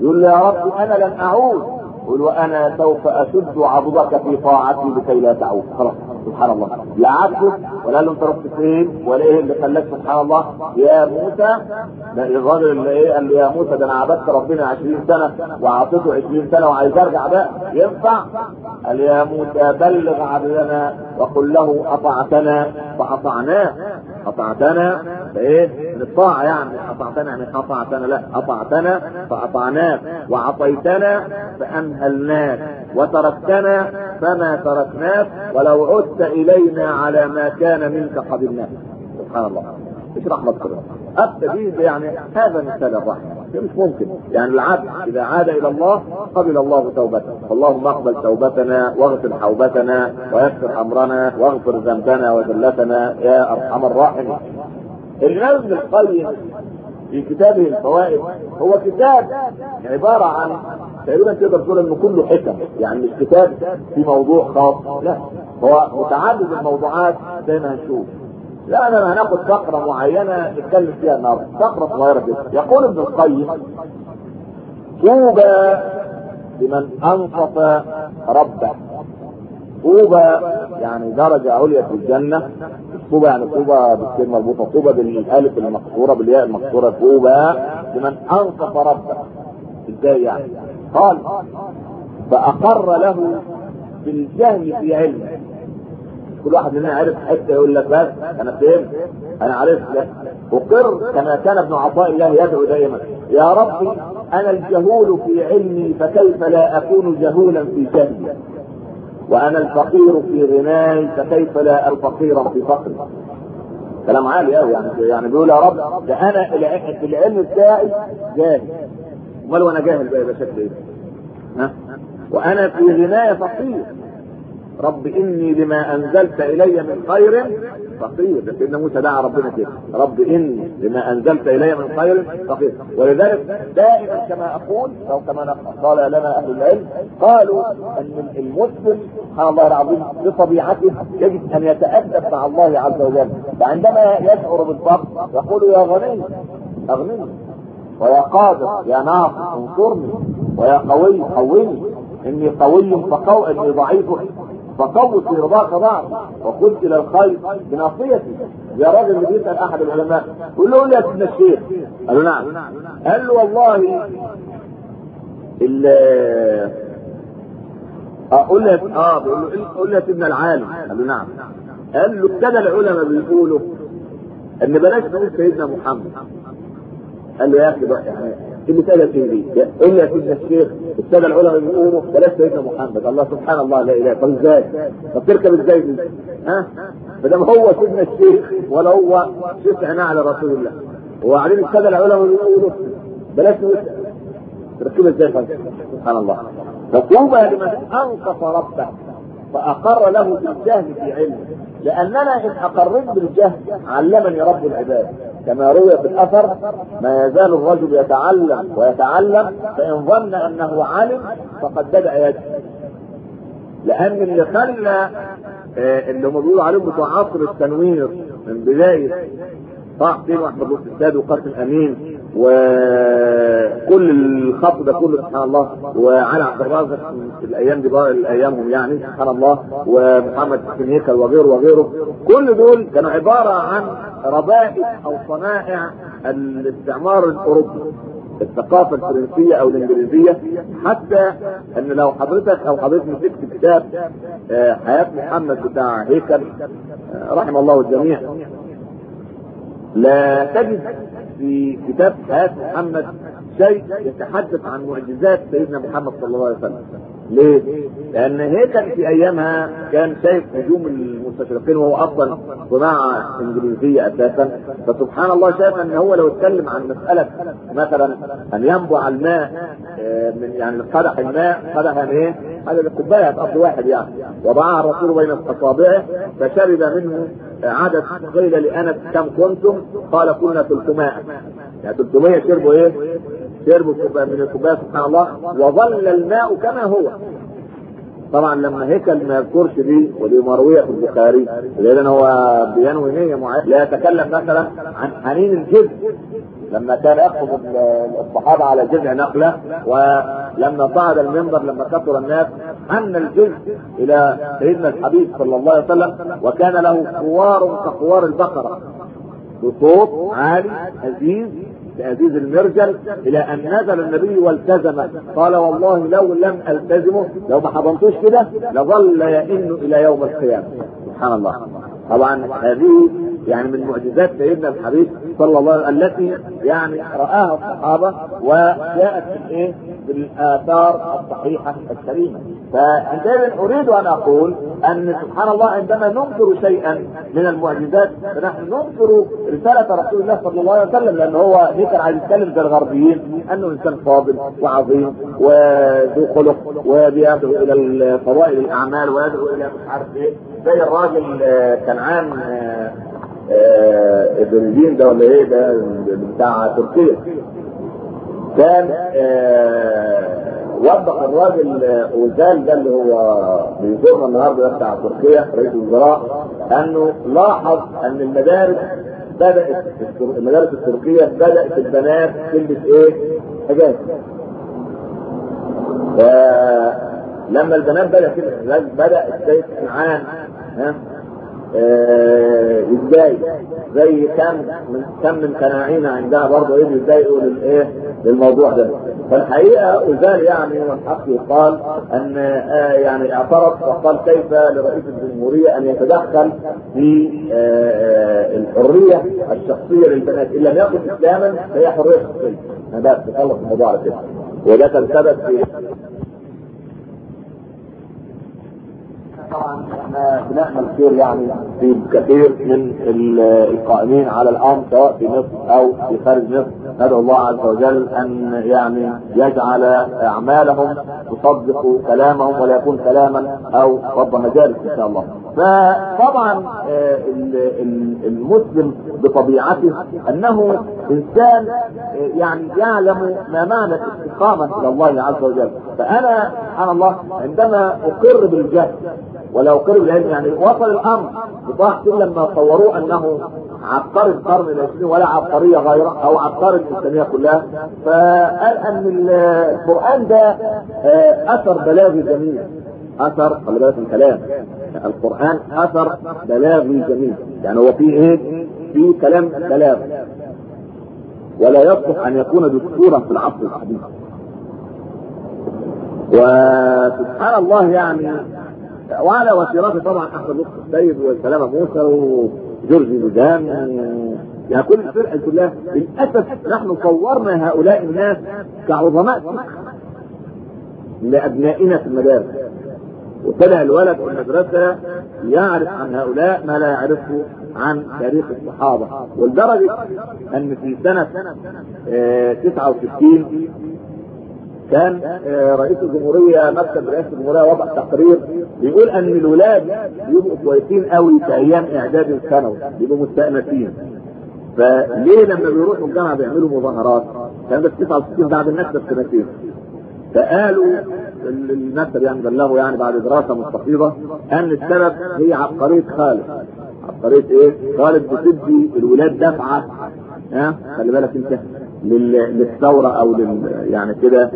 يقول له يا رب أنا لن أعود. يقول وأنا سوف أشد عضدك في طاعتي لكي لا تعود. خلاص سبحان الله. لا عبده ولا له انت رحت فين ولا إيه اللي خلاك سبحان الله. يا موسى ده الراجل اللي إيه قال له يا موسى ده أنا عبدت ربنا 20 سنة وعطيته 20 سنة وعايز أرجع بقى. ينفع؟ قال يا موسى بلغ عبدنا وقل له أطعتنا فأطعناه. أطعتنا؟ إيه؟ من الطاعة يعني. أطعتنا يعني أطعتنا؟ لا. أطعتنا فاطعناك وعطيتنا فامهلناك وتركتنا فما تركناك. ولو عدت إلينا على ما كان منك قبلناك سبحان الله. إيش رحمة الله التجديد يعني هذا مثال الرحمة. مش ممكن. يعني العبد إذا عاد إلى الله قبل الله توبته. اللهم اقبل توبتنا واغفر حوبتنا ويسر أمرنا واغفر ذنبنا وذلتنا يا أرحم الراحمين. ابن القيم في كتابه الفوائد هو كتاب عبارة عن تقريبا تقدر تقول إنه كله حكم. يعني مش كتاب في موضوع خاص. لا. هو متعدد الموضوعات زي ما هنشوف. لا أنا هناخد فقرة معينة نتكلم فيها النهارده. فقرة صغيرة جدا. يقول ابن القيم طوبى لمن انصف ربه. طوبى يعني درجة عليا في الجنة. طوبى يعني طوبى بالكلمة مربوطة طوبى بالألف المكسورة بالياء المكسورة طوبى لمن انصف ربه. إزاي يعني؟ قال فأقر له بالجهل في علمه. كل واحد مننا عرف حتة يقول لك بس أنا فهمت. أنا عرفت. اقر كما كان ابن عطاء الله يدعو دائما. يا ربي أنا الجهول في علمي فكيف لا أكون جهولا في جهلي؟ وأنا الفقير في غناي فكيف لا الفقيرا في فقري؟ كلام عالي قوي يعني يعني بيقول يا رب ده أنا العلم بتاعي جاهل. أمال وأنا جاهل بقى يبقى شكلي إيه؟ ها؟ وأنا في غناي فقير. رب إني لما أنزلت إلي من خير فقير. ده سيدنا موسى دعا ربنا كده. رب إني لما أنزلت إلي من خير فقير. ولذلك دائما كما أقول أو كما قال لنا أهل العلم قالوا أن المسلم سبحان الله العظيم بطبيعته يجب أن يتأدب مع الله عز وجل. فعندما يشعر بالفقر يقول يا غني أغنني. ويا قادر يا ناصر انصرني. ويا قوي قويني. إني قوي فقو إني ضعيف. فقوت في رضاك ضعف وقلت إلى الخير بناصيتي. يا راجل بيسال أحد العلماء. قول له يا سيدنا الشيخ. قال له نعم. قال له والله ال أقول لك آه بيقول له قول لي يا سيدنا العالم. قال له نعم. قال له ابتدى العلماء بيقولوا إن بلاش نقول سيدنا محمد. قال له يا أخي بقى يعني دي قول يا سيدنا الشيخ السادة العلماء بيقولوا بلاش سيدنا محمد. الله سبحان الله لا إله طب إزاي؟ طب تركب إزاي؟ دي؟ ها؟ ما دام هو سيدنا الشيخ ولا هو شيخ عناه على رسول الله. وبعدين السادة العلماء بيقولوا بلاش تركبها إزاي سبحان الله. فطوبى لمن انصف ربه فأقر له بالجهل في علمه. لأننا إن اقررت بالجهل علمني رب العباد. كما روي في الأثر ما يزال الرجل يتعلم ويتعلم فإن ظن أنه علم فقد بدأ يجهل. لأن اللي خلى اللي هم بيقولوا عليهم بتوع عصر التنوير من بداية طه حسين وأحمد لطفي الساد وقاسم أمين وكل الخط ده كله سبحان الله وعلي عبد الرازق في الأيام دي بقى ايامهم يعني سبحان الله ومحمد حسين هيكل وغيره وغيره كل دول كانوا عبارة عن ربائع أو صنائع الاستعمار الأوروبي الثقافة الفرنسية أو الإنجليزية حتى أن لو حضرتك أو حضرتك مسكت كتاب حياة محمد بتاع هيكل رحم الله الجميع لا تجد في كتاب حياة محمد شيء يتحدث عن معجزات سيدنا محمد صلى الله عليه وسلم. ليه؟ لأن هيكل في أيامها كان شايف هجوم المستشرقين وهو أصلا صناعة إنجليزية أساسا فسبحان الله شايف أن هو لو اتكلم عن مسألة مثلا أن ينبع الماء من يعني قدح الماء قدح إيه؟ هذا الكوباية قصد واحد يعني وضعها الرسول بين أصابعه فشرب منه عدد قيل لأنس كم كنتم؟ قال كنا 300 يعني 300 شربوا إيه؟ شربوا من الكوباية سبحان الله وظل الماء كما هو. طبعا لما هيكل ما يذكرش دي ودي مروية في البخاري لأن هو بينوي نية معينة. لا يتكلم مثلا عن حنين الجذع لما كان يخطب الصحابة على جذع نخلة ولما صعد المنبر لما كثر الناس حن الجذع إلى سيدنا الحبيب صلى الله عليه وسلم وكان له خوار كخوار البقرة. بصوت عالي عزيز بأزيز المرجل إلى أن نزل النبي والتزم. قال والله لو لم ألتزمه لو ما حضنتوش كده لظل يئن إلى يوم القيامة. سبحان الله. طبعا هذه يعني من معجزات سيدنا الحبيب صلى الله عليه وسلم التي يعني رآها الصحابة وجاءت في الايه؟ بالآثار الصحيحة السليمة فعندئذ أريد أن أقول أن سبحان الله عندما ننكر شيئا من المعجزات فنحن ننكر رسالة رسول الله صلى الله عليه وسلم لأن هو ذكر عايز يتكلم زي الغربيين أنه إنسان فاضل وعظيم وذو خلق وبيدعو إلى فضائل الأعمال ويدعو إلى مش عارف إيه زي الراجل كنعان ادريجين ده ولا إيه ده بتاع تركيا كان وضح الراجل وزال ده اللي هو بيزورنا النهارده بتاع تركيا رئيس الوزراء أنه لاحظ أن المدارس بدأت المدارس التركية بدأت البنات تلبس إيه؟ حجاب. لما البنات بدأت بدأ السيد سمعان ها إزاي؟ زي كم من كم من قناعين عندها برضه إيه يتضايقوا للايه للموضوع ده. فالحقيقة وزال يعني والحق يقال أن آه يعني اعترض وقال كيف لرئيس الجمهورية أن يتدخل في آه الحرية الشخصية للبنات. إن لم يكن اسلاما فهي حرية شخصية. أنا بس بخلص الموضوع على كده. وده كان سبب في طبعا إحنا بنعمل خير يعني في كثير من القائمين على الامر سواء في مصر أو في خارج مصر ندعو الله عز وجل أن يعني يجعل أعمالهم تصدق كلامهم ولا يكون كلاما أو رب مجالس إن شاء الله. فطبعا المسلم بطبيعته أنه إنسان يعني يعلم ما معنى الاستقامة إلى الله عز وجل فأنا سبحان الله عندما أقر بالجهل ولا اقر بالعلم يعني وصل الأمر بطاعة لما صوروه أنه عبقري القرن العشرين ولا عبقرية غيره أو عبقري الانسانية كلها. فقال أن القرآن ده أثر بلاغي جميل. أثر خلي بالك الكلام. القرآن أثر بلاغي جميل. يعني هو فيه إيه؟ فيه كلام بلاغ ولا يصلح أن يكون دستورا في العصر الحديث وسبحان الله يعني وعلى وسيرته طبعا أحمد لطفي السيد وسلامه موسى وجورج لوزان يعني كل الفرقه كلها. للأسف نحن صورنا هؤلاء الناس كعظماء لأبنائنا في المدارس. وطلع الولد في المدرسة يعرف عن هؤلاء ما لا يعرفه عن تاريخ الصحابة. ولدرجه أن في سنة 69 كان رئيس الجمهورية مكتب رئاسه الجمهورية وضع تقرير بيقول أن الولاد بيبقوا كويسين قوي في أيام إعداد الثانوي بيبقوا مستأنسين. فليه لما بيروحوا الجامعة بيعملوا مظاهرات؟ كان ده 69 بعد النكسه بسنتين فقالوا المكتب يعني بلغوا يعني بعد دراسة مستفيضة أن السبب هي عبقرية خالد. عبقرية إيه؟ خالد بتدي الولاد دفعة. ها؟ خلي بالك أنت. للثورة أو لل يعني كده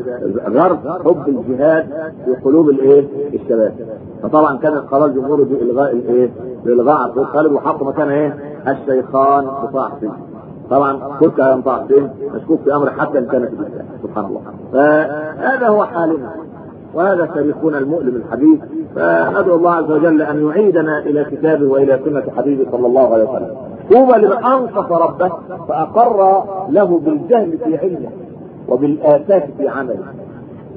غرب حب الجهاد في قلوب الإيه؟ الشباب. فطبعا كان القرار الجمهوري بالغاء الإيه؟ بإلغاء عبد خالد وحط مكانها إيه؟ الشيخان بطاع حسين. طبعا كنت طاع حسين مشكوك في أمر حتى إن كانت سبحان الله. فهذا هو حالنا وهذا تاريخنا المؤلم الحديث. فندعو الله عز وجل أن يعيدنا إلى كتابه وإلى سنة حبيبه صلى الله عليه وسلم. طوبى لمن انصف ربه فأقر له بالجهل في علمه وبالآفات في عمله.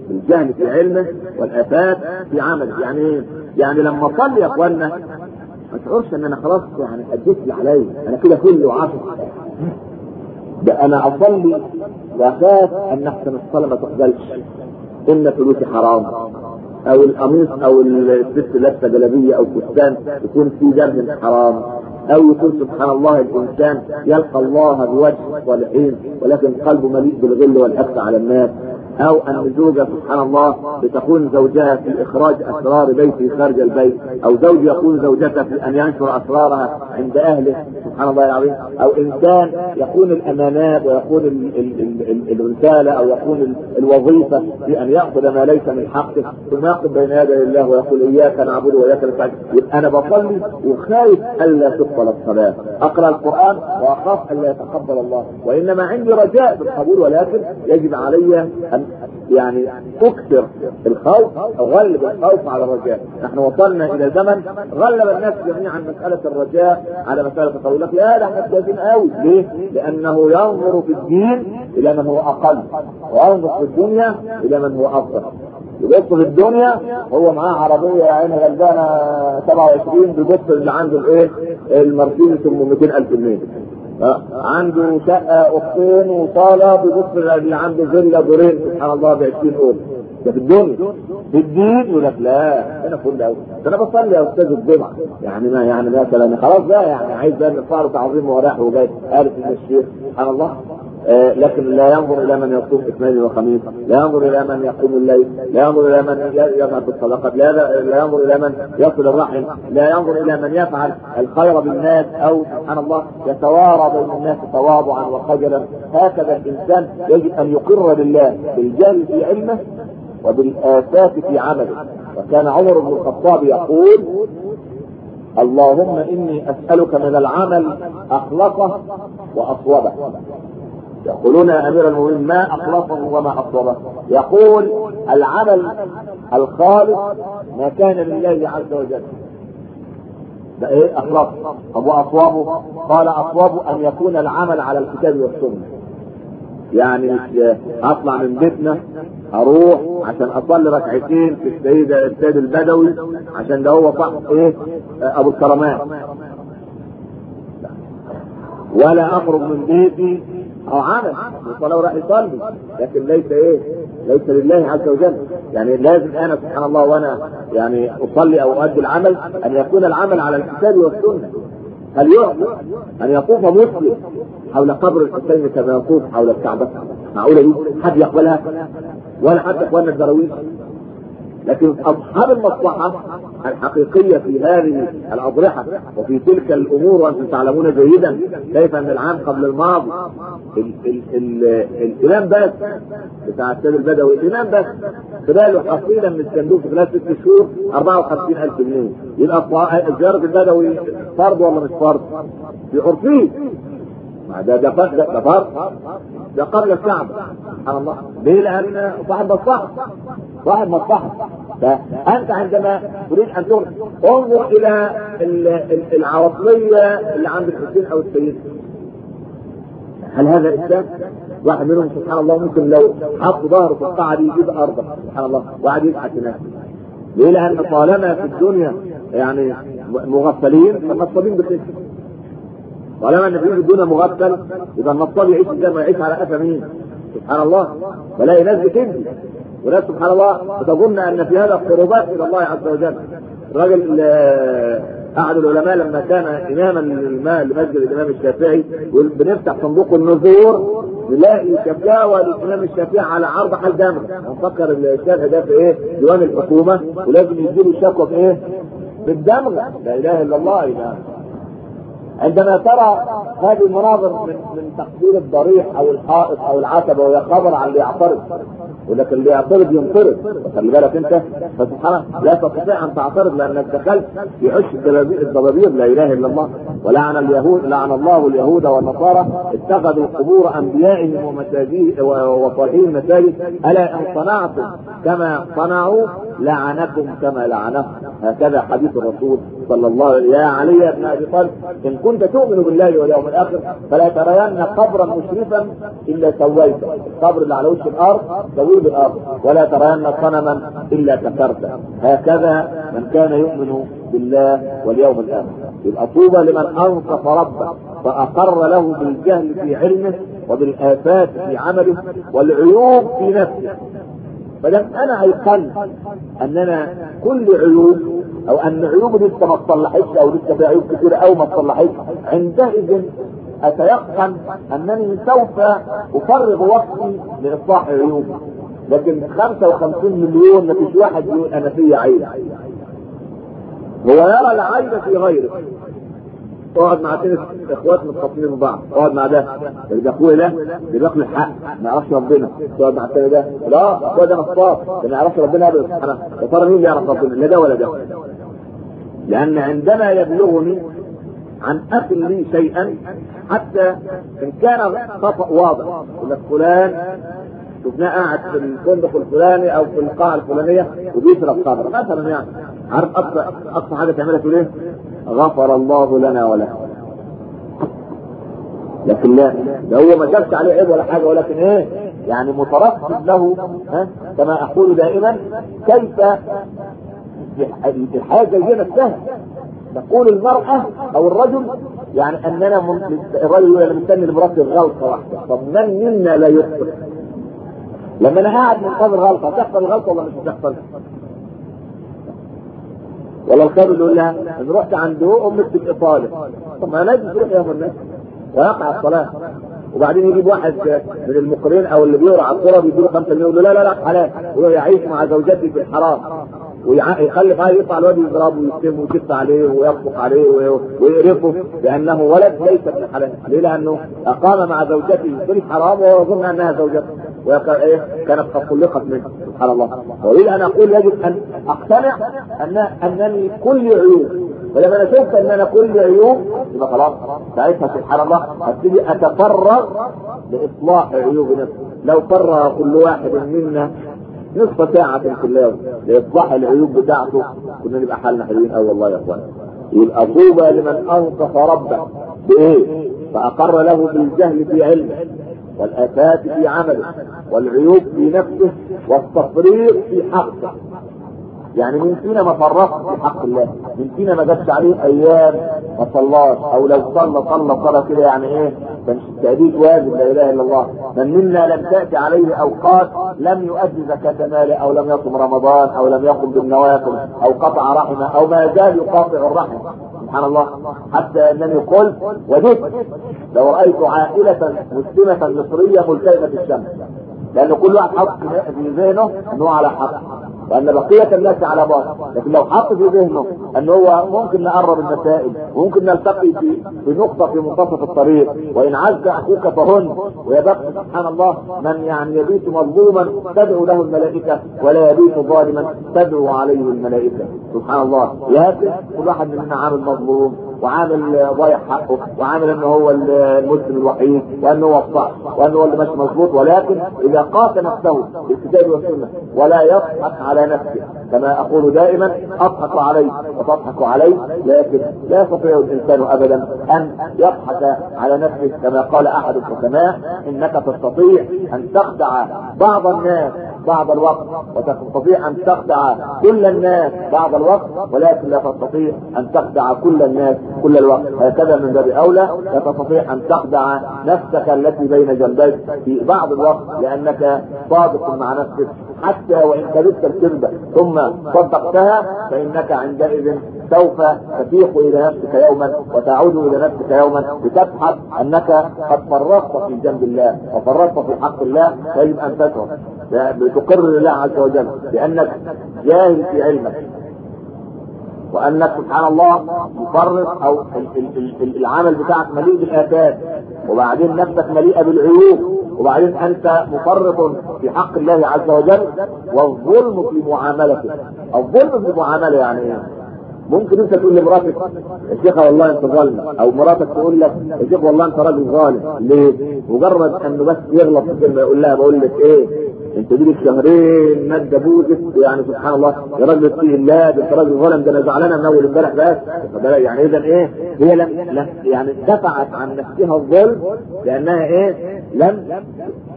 بالجهل في علمه والآفات في عمله، يعني يعني لما اصلي يا اخوانا ما تشعرش إن أنا خلاص يعني أديت اللي عليا، أنا كده كله عاصف ده أنا أصلي وأخاف أن أحسن الصلاة ما تقبلش إن فلوسي حرام. أو القميص أو الست لابسه جلابية أو فستان يكون في دم حرام. أو يكون سبحان الله الإنسان يلقى الله بوجه الصالحين ولكن قلبه مليء بالغل والحقد على الناس. أو أن زوجة سبحان الله بتكون زوجها في إخراج أسرار بيته خارج البيت. أو زوج يكون زوجته في أن ينشر أسرارها عند أهله. سبحان الله العظيم. أو إنسان يكون الأمانات ويكون ال ال ال الرسالة أو يكون الوظيفة في أن يأخذ ما ليس من حقه. ثم يقف بين يدي الله ويقول إياك نعبد وإياك نستعين. يبقى أنا بصلي وخايف ألا تقبل الصلاة. أقرأ القرآن وأخاف ألا يتقبل الله. وإنما عندي رجاء بالقبول ولكن يجب علي أن يعني أكثر الخوف أو غلب الخوف على الرجاء. نحن وصلنا إلى زمن غلب الناس جميعا مساله الرجاء على مسألة القول لك لا ده إحنا كويسين قوي. ليه؟ لأنه ينظر في الدين إلى من هو أقل. وينظر في الدنيا إلى من هو أفضل. يبص في الدنيا هو معاه عربية يا عيني غلبانة 27 بيبص اللي عنده الايه؟ المرسيدس أم 200000 جنيه. عنده شقة أختين وصالة بيبص عنده فيلا دورين سبحان الله ب 20 أوضة. ده في الدنيا. في الدين يقول لك لا أنا فل قوي ده أنا بصلي يا أستاذ الجمعة. يعني ما يعني مثلا خلاص بقى يعني عايز بقى نفعل تعظيم وراح وجاي عارف ان الشيخ سبحان الله. لكن لا ينظر إلى من يصوم اثنين وخميس، لا ينظر إلى من يقوم الليل، لا ينظر إلى من يذهب بالصدقات، لا, لا ينظر إلى من يصل الرحم، لا ينظر إلى من يفعل الخير بالناس أو سبحان الله يتوارى بين الناس تواضعا وخجلا، هكذا الإنسان يجب أن يقر بالله بالجهل في علمه وبالآفات في عمله، وكان عمر بن الخطاب يقول اللهم إني أسألك من العمل أخلصه وأصوبه. يقولون يا أمير المؤمنين ما اخلصه وما اصوبه يقول العمل الخالص ما كان لله عز وجل. ده إيه؟ اخلص طب وأصوابه؟ قال أصوابه أن يكون العمل على الكتاب والسنة. يعني مش أطلع من بيتنا أروح عشان أصلي ركعتين في السيد السيد البدوي عشان ده هو صح إيه؟ أبو الكرامات. ولا أخرج من بيتي أو عمل الصلاه وراح يصلي لكن ليس إيه؟ ليس لله عز وجل. يعني لازم أنا سبحان الله وأنا يعني أصلي أو أؤدي العمل أن يكون العمل على الكتاب والسنة. هل يعقل أن يطوف مسلم حول قبر الحسين كما يطوف حول الكعبة؟ معقولة دي؟ حد يقبلها؟ ولا حتى اخواننا الدراويش لكن اصحاب المصلحة الحقيقية في هذه الأضرحة وفي تلك الأمور وأنتم تعلمون جيدا كيف أن العام قبل الماضي ال ال ال الإمام بس بتاع السيد البدوي الإمام بس خلاله حصيله من الصندوق خلال ست شهور 54000 جنيه يبقى زيارة البدوي فرض ولا مش فرض؟ في عرفيه ده ده فرض ده فرض ده قبل الكعبة سبحان الله. ليه؟ لأن صاحب مصلحة. صاحب مصلحة. فأنت عندما تريد أن تغرق انظر إلى العواطلية اللي عند الحسين أو السيد. هل هذا إسلام؟ واحد منهم سبحان الله ممكن لو حط ظهره في القاعة دي يجيب أرضه. سبحان الله. وقعد يضحك هناك. ليه؟ لأن طالما في الدنيا يعني مغفلين فالنصابين بخير طالما ان في الدنيا مغفل يبقى النصاب يعيش زي ما يعيش على قفا مين؟ سبحان الله بلاقي ناس بتنزل وناس سبحان الله بتظن أن في هذا قربات إلى الله عز وجل الراجل أحد العلماء لما كان إماما لمسجد الإمام الشافعي بنفتح صندوق النذور نلاقي شكاوى للإمام الشافعي على عرض حال جامع نفكر الشافعي ده في إيه؟ ديوان الحكومة ولازم يديله شكوى في إيه؟ بالدمغه لا إله إلا الله إله عندما ترى هذه المناظر من من تقدير الضريح أو الحائط أو العتبة وهي خبر عن اللي يعترض ولكن اللي يعترض ينطرد خلي بالك أنت فسبحان لا تستطيع أن تعترض لأنك دخلت في عش الضبابير لا إله إلا الله ولعن اليهود لعن الله اليهود والنصارى اتخذوا قبور أنبيائهم ومساجد وصالحين مساجد ألا إن صنعتم كما صنعوا لعنكم كما لعنهم هكذا حديث الرسول صلى الله عليه وسلم. يا علي بن أبي طالب إن كنت تؤمن بالله واليوم الآخر فلا ترين قبرا مشرفا إلا سويته القبر اللي على وش الأرض؟ سويه بالارض ولا ترين صنما إلا كسرته هكذا من كان يؤمن بالله واليوم الآخر. يبقى طوبى لمن أنصف ربه فأقر له بالجهل في علمه وبالآفات في عمله والعيوب في نفسه. فدام أنا ايقنت ان أنا كل عيوب أو أن عيوبي لسه ما تصلحتش أو لسه في عيوب كثيره أو ما تصلحتش عندئذ أتيقن أنني سوف أفرغ وقتي لإصلاح عيوبي لكن 55 مليون ما فيش واحد يقول أنا في عيب. هو يرى العيب في غيره. اقعد مع اثنين إخوات متخاصمين بعض. اقعد مع ده. اللي أخويا ده اللي بياكل الحق ما يعرفش ربنا. تقعد مع الثاني ده. لا أخويا ده نصاب ده ما يعرفش ربنا ابدا. سبحانه يا ترى مين يعرف ربنا؟ لا ده ولا ده. لأن عندما يبلغني عن أخ لي شيئا حتى إن كان خطأ واضح. يقول لك فلان شفناه قاعد في الفندق الفلاني أو في القاعة الفلانية وبيشرب خمر مثلا يعني. عارف اقصى اقصى حاجة تعملها تقول إيه؟ غفر الله لنا ولكم لكن لا ده هو ما شافش عليه عيب ولا حاجة ولكن إيه؟ يعني مترصد له ها كما أقول دائما كيف الحياة زي نفسها تقول المرأة أو الرجل يعني أننا من... الرجل يقول أنا مستني لمراتي غلطة واحدة طب من منا لا يخطئ؟ لما أنا قاعد منتظر غلطة تحصل غلطة ولا مش هتحصل؟ ولا الخير يقول لها أنا رحت عند أمك تبقى طالب طب ما لازم تروح يا الناس. ويقع الصلاة. وبعدين يجيب واحد من المقرين أو اللي بيقرأ الكره بيديله 5 جنيه يقول له لا لا لا حلال. ويعيش مع زوجته في الحرام. ويخلف عليه يطلع الواد يضربه ويشتمه ويشف عليه ويصفق عليه ويقرفه لأنه ولد ليس من الحلال ليه؟ لأنه أقام مع زوجته. في الحرام وهو يظن أنها زوجته. وإيه كانت قد طلقت منه. سبحان الله. وأريد أن أقول يجب أن أقتنع أن أنني كل عيوب. ولما أنا شفت ان أنا كل عيوب. يبقى خلاص. ساعتها سبحان الله أبتدي أتفرغ لاصلاح عيوب نفسي. لو فرغ كل واحد منا نصف ساعة في اليوم لإصلاح العيوب بتاعته كنا نبقى حالنا حلوين. أوي والله يا إخوان. يبقى طوبى لمن أنصف ربه بإيه؟ فأقر له بالجهل في علمه والآفات في عمله والعيوب في نفسه والتفريط في حقه. يعني من فينا ما فرطش في حق الله من فينا ما جابش عليه أيام ما صلاش أو لو صلى صلى صلى كده يعني إيه كان تأديد واجب لا إله إلا الله. من منا لم تأتي عليه أوقات لم يؤدي زكاة ماله أو لم يصم رمضان أو لم يقم بالنوافل أو قطع رحمه أو ما زال يقاطع الرحم. سبحان الله. حتى أنني قلت وجدت لو رأيت عائلة مسلمة مصرية ملتزمه الشمس لأن كل واحد حط في ذهنه إنه على حق. وأن بقية الناس على باطل لكن لو حط في ذهنه أن هو ممكن نقرب المسائل وممكن نلتقي في في نقطة في منتصف الطريق وإن عز أخوك فهن ويبقى سبحان الله من يعني يبيت مظلوما تدعو له الملائكة ولا يبيت ظالما تدعو عليه الملائكة. سبحان الله. لكن كل واحد مننا عامل مظلوم. وعامل ضايع حقه وعامل أنه هو المسلم الوحيد وأنه هو الصح وأنه هو اللي مش مظبوط ولكن إذا قاس نفسه بالكتاب والسنة ولا يضحك على نفسه كما أقول دائما أضحك عليه وتضحك عليه لكن لا يستطيع الإنسان ابدا أن يضحك على نفسه كما قال أحد الحكماء إنك تستطيع أن تخدع بعض الناس بعض الوقت وتستطيع أن تخدع كل الناس بعض الوقت ولكن لا تستطيع أن تخدع كل الناس كل الوقت. هكذا من باب أولى لا تستطيع أن تخدع نفسك التي بين جنبيك في بعض الوقت لأنك صادق مع نفسك حتى وإن كذبت الكذبه ثم صدقتها فإنك عندئذ سوف تفيق إلى نفسك يوما وتعود إلى نفسك يوما لتبحث أنك قد فرطت في جنب الله وفرطت في حق الله فيجب أن تشعر بتقر لله عز وجل بأنك جاهل في علمك وأنك سبحان الله مفرط أو العمل بتاعك مليء بالآفات وبعدين نفسك مليئه بالعيوب وبعدين أنت مفرط في حق الله عز وجل والظلم في معاملته الظلم في المعامله يعني إيه؟ ممكن أنت تقول لمراتك يا شيخ والله أنت ظالمه أو مراتك تقول لك يا شيخ والله أنت راجل ظالم ليه؟ مجرد إنه بس يغلط في كلمة يقول لها بقول لك إيه؟ انت دي شهرين مادة بوزك يعني سبحان الله يا راجل فيه الله ده انت راجل ظالم ده أنا زعلانه من أول امبارح بس. يعني اذا إيه؟ هي لم, لم يعني دفعت عن نفسها الظلم لأنها إيه؟ لم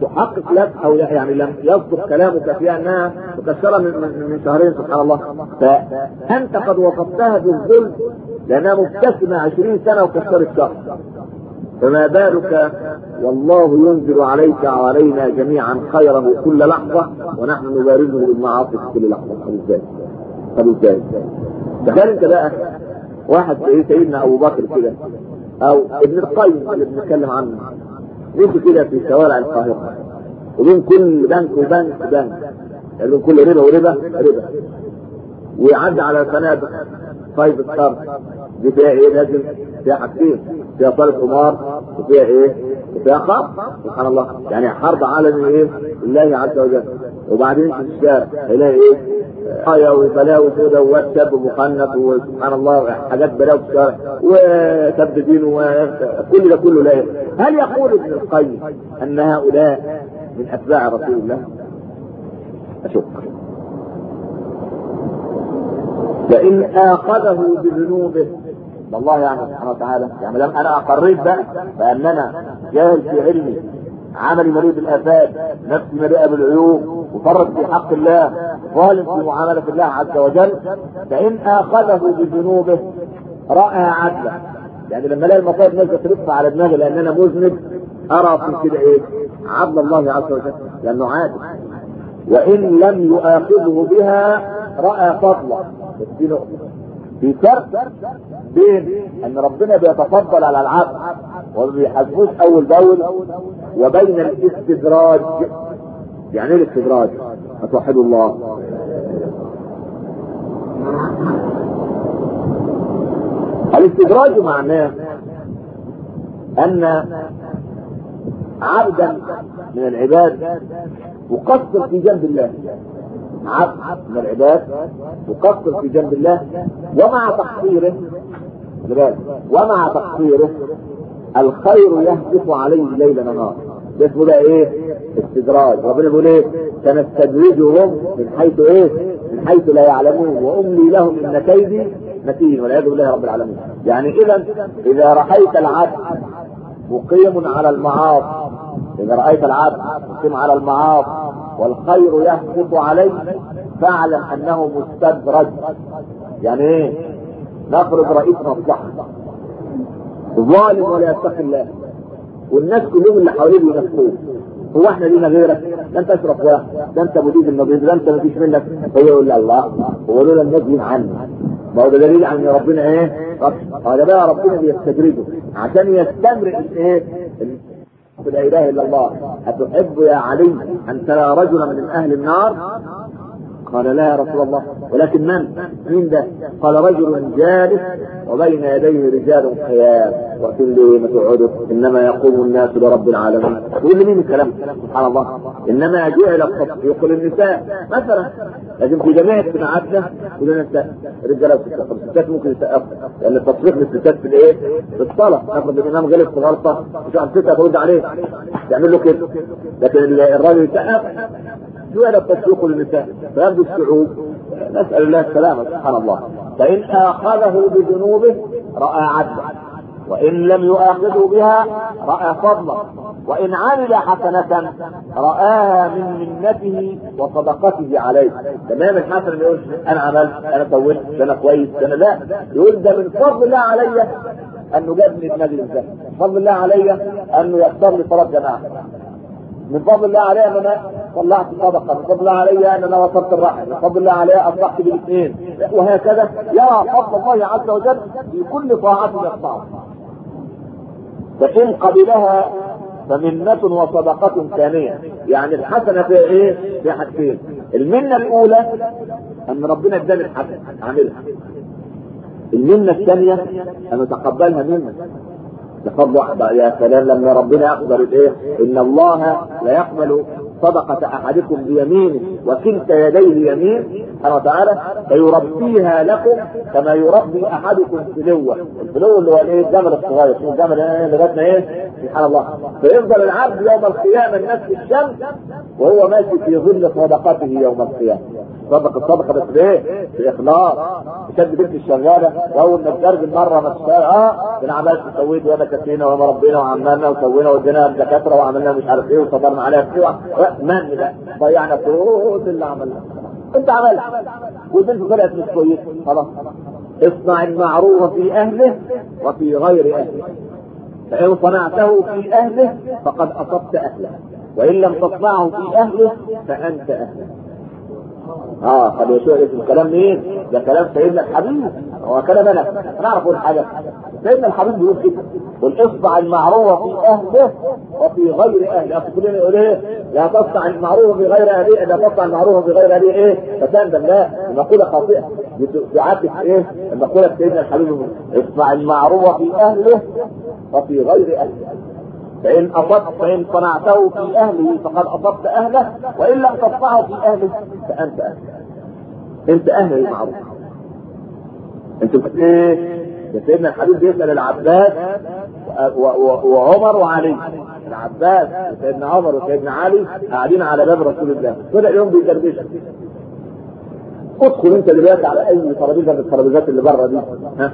تحقق لك أو يعني لم يصدق كلامك فيها أنها مكسرة من, من, من شهرين سبحان الله. فأنت قد وصفتها بالظلم لأنها مبتسمة 20 سنة وكسرت شهر. فما بالك؟ والله ينزل عليك وعلينا جميعا خيره كل لحظة ونحن نبارزه بالمعاصي في كل لحظة. طب إزاي؟ طب إزاي؟ تخيل أنت بقى واحد زي سيدنا أبو بكر كده أو ابن القيم اللي بنتكلم عنه. مشي كده في شوارع القاهرة. وبين كل بنك وبنك بنك. يعني كل ربا وربا ربا. ويعدي على فنادق five star إيه لازم فيها حاجتين. فيها صالة قمار وفيها إيه؟ وفيها خمر سبحان الله. يعني حرب عالمي إيه؟ لله عز وجل. وبعدين في الشارع هيلاقي إيه؟ حياة وبلاوي سوداء وشاب مخنث وسبحان الله حاجات بلاوي في الشارع. وتبدين وكل ده كله لا هل يقول ابن القيم أن هؤلاء من أتباع رسول الله؟ أشك. فإن آخذه بذنوبه والله يعني سبحانه وتعالى يعني لم أنا أقريت بقى بأننا جاهل في علمي عملي مليء بالآفات نفسي مليئة بالعيوب وفرط في حق الله ظالم في معاملة الله عز وجل فإن آخذه بذنوبه رأى عدلا يعني لما ألاقي المصائب نازله تلف على دماغي لأن أنا مذنب أرى في كده إيه؟ عدل الله عز وجل لأنه عادل. وإن لم يؤاخذه بها رأى فضلا بس دي نقطة. في فرق بين ان ربنا بيتفضل على العبد وما بيحاسبوش اول باول وبين الاستدراج يعني إيه الاستدراج؟ اتوحدوا الله. الاستدراج معناه ان عبدا من العباد يقصر في جنب الله. عبد من العباد يقصر في جنب الله. ومع تقصيره ومع تقصيره الخير يهدف عليه ليل نهار. ده اسمه ده إيه؟ استدراج. ربنا بيقول إيه؟ سنستدرجهم من حيث إيه؟ من حيث لا يعلمون. وأملي لهم ان كيدي متين. والعياذ بالله رب العالمين. يعني اذا إذا رأيت العبد مقيم على المعاصي إذا رأيت العبد مقيم على المعاصي والخير يهبط عليه فاعلم أنه مستدرج. يعني إيه؟ نفرض رئيس مصلحة. ظالم ولا يتقي الله. والناس كلهم اللي حواليه بينافقوه هو إحنا لينا غيرك. ده انت اشرف واحد. ده انت مدير النظيف ده انت مفيش منك. هو يقول الله. هو لولا الناس دين عني ما هو ده دليل على إن ربنا إيه؟ هذا بقى ربنا بيستدرجه عشان يستمر إيه؟ لا إله إلا الله. أتحب يا علي أن ترى رجلا من أهل النار؟ قال لا يا رسول الله. ولكن من؟ مين ده؟ قال رجل جالس وبين يديه رجال خيام وقت اللي ما تقعدوا إنما يقوم الناس برب العالمين. يقول لي مين الكلام؟ سبحان الله. إنما جعل التصديق للنساء مثلا لكن في جميع اجتماعاتنا كلنا نساء رجاله وستات الستات ممكن يسقفوا لأن التصديق للستات في الإيه؟ في الصلاة. نفرض الإمام غلط في غلطه مش عارف ستة ترد عليه. تعمل له كده. لكن الراجل يسقف جعل التصديق للنساء. فيبدو الشعوب نسأل الله السلامة سبحان الله. فإن آخذه بذنوبه رأى عدله وإن لم يؤاخذه بها رأى فضله وإن عمل حسنة رآها من منته وصدقته عليه. تمام الحسن اللي يقول أنا عملت أنا ده أنا كويس أنا لا. يقول ده من فضل الله علي أنه جابني المجلس ده فضل الله علي أنه يختار لي صلاة جماعة. من فضل الله علي أن أنا طلعت صدقة. من فضل الله علي أن أنا وصلت الرحم. من فضل الله علي اصلحت بالإثنين. وهكذا يرى فضل الله عز وجل في كل طاعة يقطعها فإن قبلها فمنة وصدقة ثانية. يعني الحسنة في إيه؟ في حاجتين. المنة الأولى أن ربنا اداني الحسنة. أعملها. المنة الثانية أن أتقبلها منه بفضل يا سلام لما ربنا يقبل الإيه؟ إن الله لا يقبل صدقة أحدكم بيمينه وكلتا يديه يمين سبحانه وتعالى فيربيها لكم كما يربي أحدكم الفلوة الفلو اللي هو الإيه؟ الجمل الصغير. شوف الجمل؟ إيه؟ لغاية إيه؟ سبحان الله. فيفضل العبد يوم القيامة نفس الشمس وهو ماشي في ظل صدقته يوم القيامة. صدق الصدقه بس بايه؟ بإخلاص. شد بنت الشغالة. واول ما تترجم مرة ما تشتغل آه أنا عملت وسويت وأنا كفينا وما ربينا وعملنا وسوينا ودينا الدكاترة وعملنا مش عارف إيه وصبرنا عليها. إيه من ده؟ ضيعنا كل اللي عملناه. أنت عملت. والبنت طلعت مش كويسه خلاص. اصنع المعروف في أهله وفي غير أهله. فإن صنعته في أهله فقد أصبت أهله. وإن لم تصنعه في أهله فأنت أهله. آه قد يشوع اسم الكلام مين؟ ده كلام سيدنا الحبيب. هو كلام أنا. أنا اعرف أقول حاجة سيدنا الحبيب بيقول كده قل اصنع المعروف في أهله وفي غير أهله. كلنا يقول إيه؟ لا تصنع المعروف في غير أهله. لا تصنع المعروف في غير أهله. إيه؟ فتندم لا المقولة خاطئة. تعاتب إيه؟ المقولة سيدنا الحبيب اصنع المعروف في أهله وفي غير أهله. فإن أصبت فإن صنعته في أهله فقد أصبت أهله وإن لم تصنعه في أهله فأنت أهله أنت أهل المعروف أنت إيه؟ سيدنا الحبيب بيسأل العباس وعمر وعلي. العباس وسيدنا عمر وسيدنا علي قاعدين على باب رسول الله. طلع يوم بيدردشوا. ادخل انت دلوقتي على أي ترابيزة من الترابيزات اللي بره دي؟ ها؟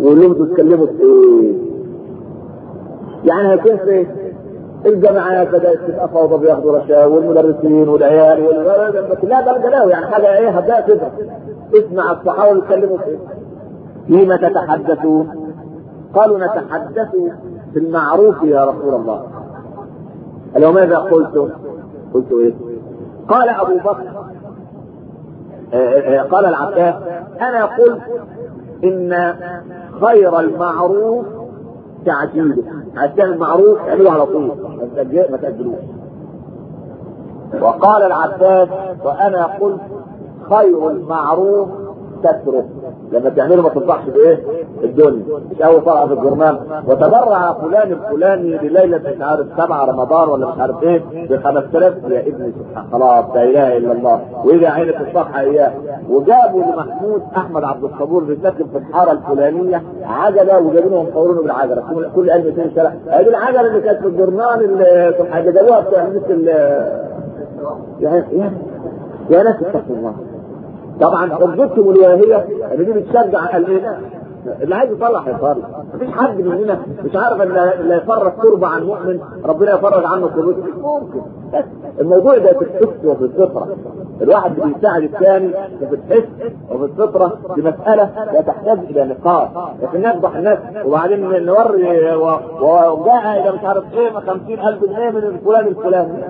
وقول لهم تتكلموا في إيه؟ يعني هيكون في الجامعات بدات تبقى فوضى بياخدوا رشاوى والمدرسين والعيال وال... لا ده الجلاوي يعني حاجة إيه هتبدا تضرب اسمع الصحابة يتكلموا في؟ فيما تتحدثون؟ قالوا نتحدث في المعروف يا رسول الله قال ماذا قلت؟ قلت إيه؟ قال أبو بكر قال العباس أنا قلت إن خير المعروف تعجيله عشان المعروف اعمله على طول. ما تأجلوش. وقال العباس وأنا قلت خير المعروف ستره لما تعمله ما تنصحش بايه؟ الدنيا. مش أول طلعه في الجرنان وتبرع فلان الفلاني لليلة مش عارف سبعه رمضان ولا مش عارف إيه؟ ب 5000 يا ابني سبحان خلاص لا إله إلا الله. وإذا عينك الصفحه إياه. وجابوا لمحمود أحمد عبد الصبور بيسكن في الحارة الفلانية عجله وجابوا لهم قولونه بالعجلة. كل كل 1200 سنه هذه العجلة اللي كانت في الجرنان اللي جابوها بتاع مثل يا يا يا ناس اتقوا الله. طبعا حجتهم الواهية اللي دي بتشجع الايه اللي عايز يطلع هيطلع مفيش حد مننا مش عارف ان اللي يفرج كربة عن مؤمن ربنا يفرج عنه مش ممكن. الموضوع ده في الحس وفي الفطرة. الواحد بيساعد الثاني في الحس وفي الفطرة في مسألة لا تحتاج إلى نقاش. لكن نفضح الناس وبعدين نوري وجاء إلى مش عارف إيه 50000 جنيه من فلان الفلاني.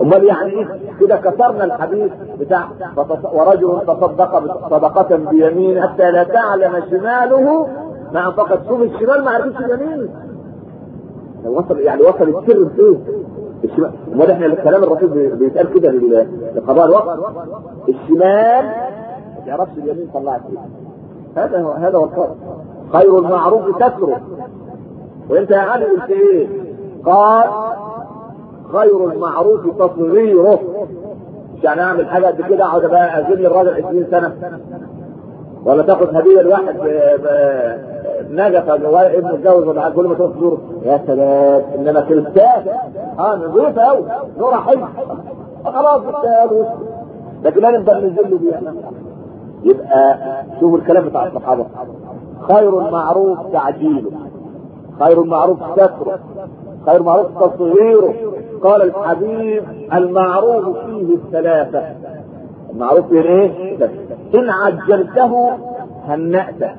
امال يعني إيه كده كسرنا الحديث بتاع ورجل تصدق صدقة بيمين حتى لا تعلم شماله ما انفقت شوف الشمال ما عرفش اليمين. وصل يعني وصل السر بايه؟ الشمال امال إحنا الكلام الرسول بيتقال كده لقضاء الوقت. الشمال ما يعرفش اليمين طلعت إيه هذا هو هذا هو الفرق خير المعروف كسره وأنت يا علي قلت إيه؟ قال خير المعروف تصغيره مش يعني أعمل حاجة قد كده أقعد بقى ازيد للراجل 20 سنة. ولا تاخد هدية لواحد نجف ابنه اتجوز ولا كل ما تروح تزوره يا سلام إنما كريستال آه نظيفة قوي نورها حلو. خلاص كريستال لكن لا نقدر ننزل بيها يبقى شوفوا الكلام بتاع الصحابة. خير المعروف تعجيله. خير المعروف ستره. خير معروف تصغيره. قال الحبيب المعروف فيه الثلاثة. المعروف فيه إيه؟ إن عجلته هنأته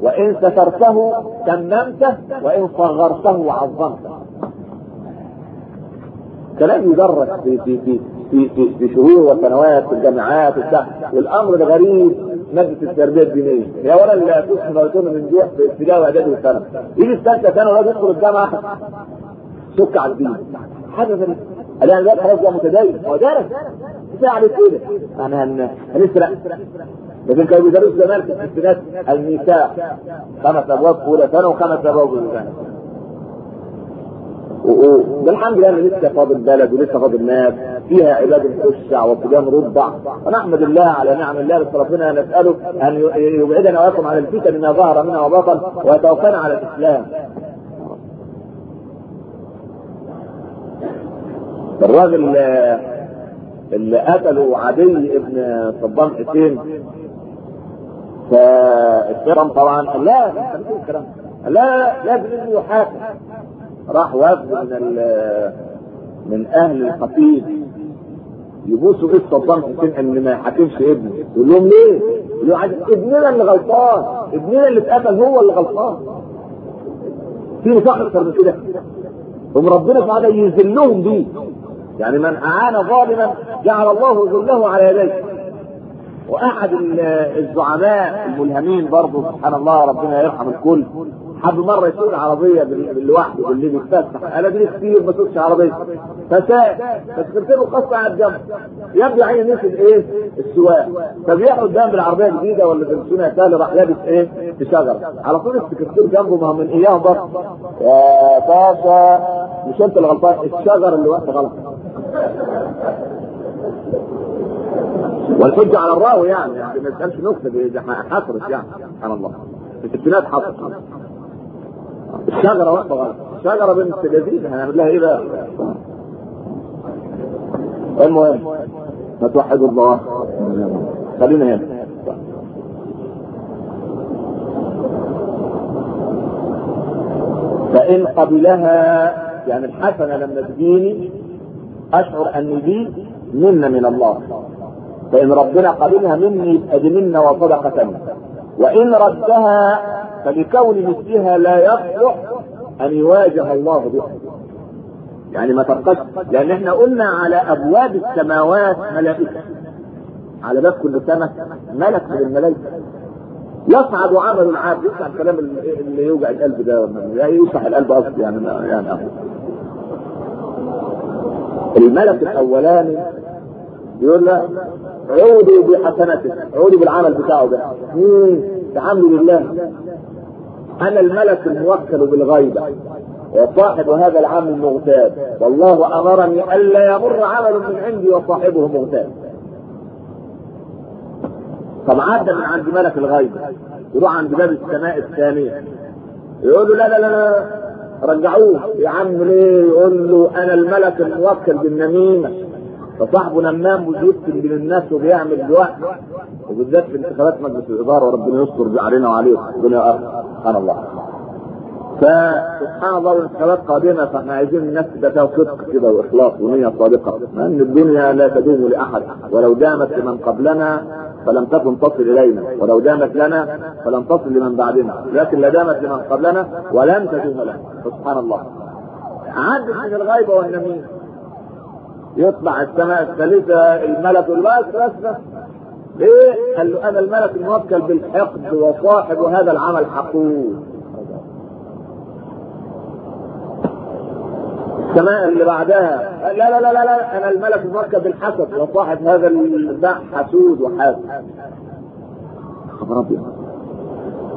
وإن سترته تممته وإن صغرته عظمته كلام يدرس في في في في في, في شهور وسنوات في الجامعات وبتاع. والأمر ده غريب. مادة التربية الدينية. يا ولا لا تصحى من جوع في ابتدائي واعدادي وثانوي. يجي الثالثة ثانوي ولا يدخل الجامعة. شك على الدين. غريبة الآن الوقت خلاص بقى متدين. هو دارس. كفاية عليه هن... هنسرق. لكن كانوا بيدرسوا زمان في الستينات الميثاق. خمس أبواب أولى ثانوي وخمس أبواب اولى ثانوي والحمد لله لسه فاضل بلد ولسه فاضل ناس فيها عباد خشع وصبيان رضع ونحمد الله على نعم الله. بس ربنا نسأله أن يبعدنا واياكم عن الفتن ما ظهر منها وبطن ويتوفانا على الإسلام. الراجل اللي قتلوا عدي ابن صدام حسين. فالشرم طبعا قال لا لا لازم انه يحاكم راح وفد من من أهل الخطيب. يبوسوا ايد صدام حسين إن ما يحاكمش ابنه؟ يقول لهم ليه؟ يقول له ابننا اللي غلطان. ابننا اللي اتقتل هو اللي غلطان. في نفاق أكتر من كده. هم ربنا سبحانه يذلهم بيه. يعني من اعان ظالما جعل الله ذله على يديه. وأحد الزعماء الملهمين برضه سبحان الله ربنا يرحم الكل حب مرة يسوق العربية لوحده بالليل يتفسح أنا دي كتير ما سوقش عربية. فساق بس قلت له قصة على الجنب. يبدو عين نسي إيه السواق. فبيقعد قدام بالعربيه الجديدة ولا بالسنه الثانية راح لابس إيه؟ في شجره على طول السكرتير جنبه ما هو من اياهم برضه يا باشا مش أنت اللي غلطان الشجر اللي وقت غلط. والحجة على الراوي يعني يعني ما تسألش نكتة دي حصرت يعني. سبحان الله. الستينات حصرت الشجرة واقفة غلط الشجرة بنت لذيذة هنعمل لها إيه بقى؟ المهم ما توحدوا الله. خلينا هنا. فإن قبلها يعني الحسنة لما تجيني أشعر أن دي منة من الله. فإن ربنا قبلها مني يبقى دي منة وصدقة. وإن ردها فلكون مثلها لا يصلح أن يواجه الله بها. يعني ما ترقش لأن إحنا قلنا على أبواب السماوات ملائكة. على باب كل سنه ملك من الملائكة. يصعد عمل العبد. يسمع الكلام اللي يوجع القلب ده. يعني يفتح القلب أصلا يعني يعني أخي. الملك الأولاني يقول له عودوا بحسنته عودوا بالعمل بتاعه ده. الحمد لله. أنا الملك الموكل بالغيبة. وصاحب هذا العمل المغتاب. والله أمرني ألا يمر عمل من عندي وصاحبه مغتاب. طب عدى من عند ملك الغيبة. يروح عند باب السماء الثانية. يقول له لا لا لا, رجعوه. يا عم ليه؟ يقول له أنا الملك الموكل بالنميمة. فصاحبه نمام ويكتب بين الناس وبيعمل لوحده وبالذات في انتخابات مجلس الإدارة وربنا يستر علينا وعليكم. الدنيا اخر سبحان الله. فسبحان الله الانتخابات قادمة فإحنا عايزين الناس تبقى فيها صدق كده وإخلاص ونية صادقة. لأن الدنيا لا تدوم لأحد. ولو دامت لمن قبلنا فلم تكن تصل إلينا. ولو دامت لنا فلم تصل لمن بعدنا. لكن لا دامت لمن قبلنا ولم تدوم لنا. سبحان الله. عدت من الغيبة والنميمة. يطلع السماء الثالثة الملك بس ليه؟ قال له أنا الملك الموكل بالحقد وصاحب هذا العمل حقود. السماء اللي بعدها. لا لا لا لا, لا أنا الملك الموكل بالحسد وصاحب هذا الباع حسود وحاسد خبر أبيض.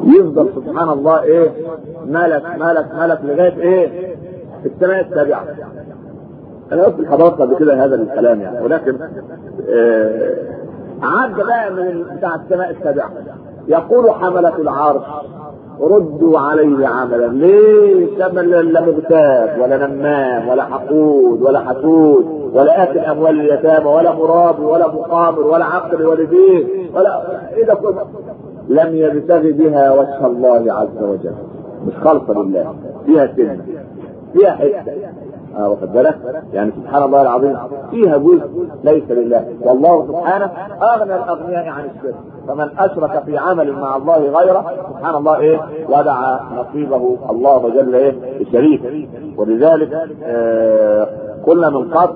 يفضل سبحان الله إيه؟ ملك ملك ملك لغاية إيه؟ السماء السابعة. أنا قلت لحضرتك قبل كده هذا الكلام يعني ولكن آه عد بقى من بتاع السماء السابعة. يقول حملة العرش ردوا عليه عملا. ليه؟ لا مغتاب ولا نمام ولا حقود ولا حسود ولا أكل أموال اليتامى ولا مرابي ولا مقامر ولا عقل والدين ولا إيه ده كله. لم يبتغي بها وجه الله عز وجل. مش خالصة لله. فيها سنة. فيها حتة. واخد بالك يعني سبحان الله العظيم فيها جزء ليس لله. والله سبحانه أغنى الأغنياء عن الشرك. فمن أشرك في عمل مع الله غيره سبحان الله إيه؟ ودع نصيبه الله جل إيه؟ الشريك ولذلك آه قلنا من قبل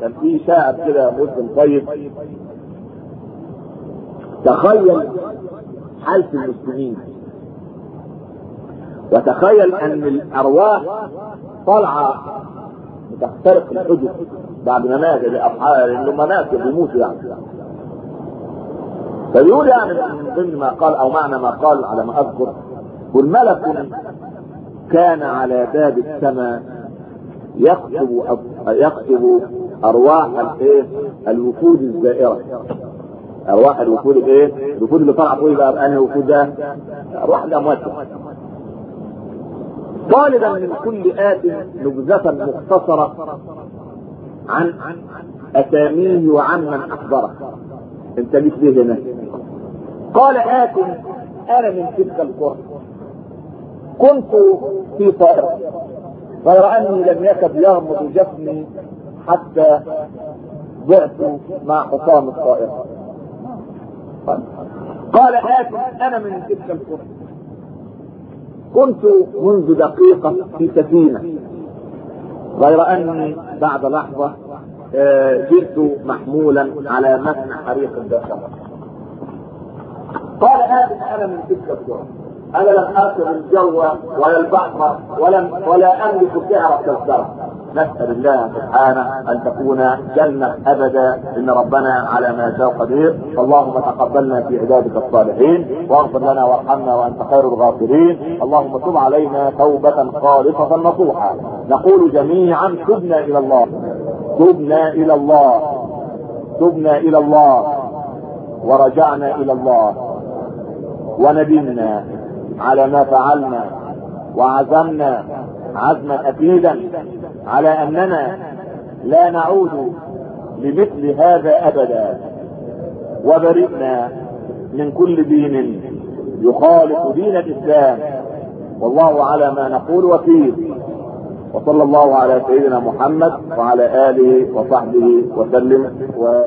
كان في شاعر كده مسلم طيب. تخيل حالة المسلمين. وتخيل أن الأرواح طالعة تخترق الحجر بعد ما مات لأنه ما مات بيموتوا يعني. فبيقول يعني من ضمن ما قال أو معنى ما قال على ما أذكر والملك كان على باب السماء يكتب يكتب أرواح الإيه؟ الوفود الزائرة. أرواح الوفود الإيه؟ الوفود اللي طلع فوق بقى انهي وفود ده؟ أرواح الأموات. طالبا من كل آت نبذة مختصرة عن أساميه وعمن أحضره أنت ليك ليه هنا. قال آت أنا من تلك القرى. كنت في طائرة غير أني لم يكد يغمض جسمي حتى ضعت مع حصان الطائرة. قال آت أنا من تلك القرى. كنت منذ دقيقة في سفينة. غير أني بعد لحظة جئت محمولا على متن حريق الدخل قال هذه أنا من تلك القرى أنا لم آكل الجو ولا البحر ولم ولا أملك سعر التذكرة نسأل الله سبحانه أن تكون جنة أبدا. إن ربنا على ما يشاء قدير. اللهم تقبلنا في عبادك الصالحين. واغفر لنا وارحمنا وأنت خير الغافرين. اللهم تب علينا توبة خالصة نصوحا. نقول جميعا تبنا إلى الله. تبنا إلى الله. تبنا إلى الله. ورجعنا إلى الله. وندمنا على ما فعلنا وعزمنا عزما أكيدا على أننا لا نعود لمثل هذا أبدا وبرئنا من كل دين يخالف دين الإسلام. والله على ما نقول وكيل وصلى الله على سيدنا محمد وعلى آله وصحبه وسلم. و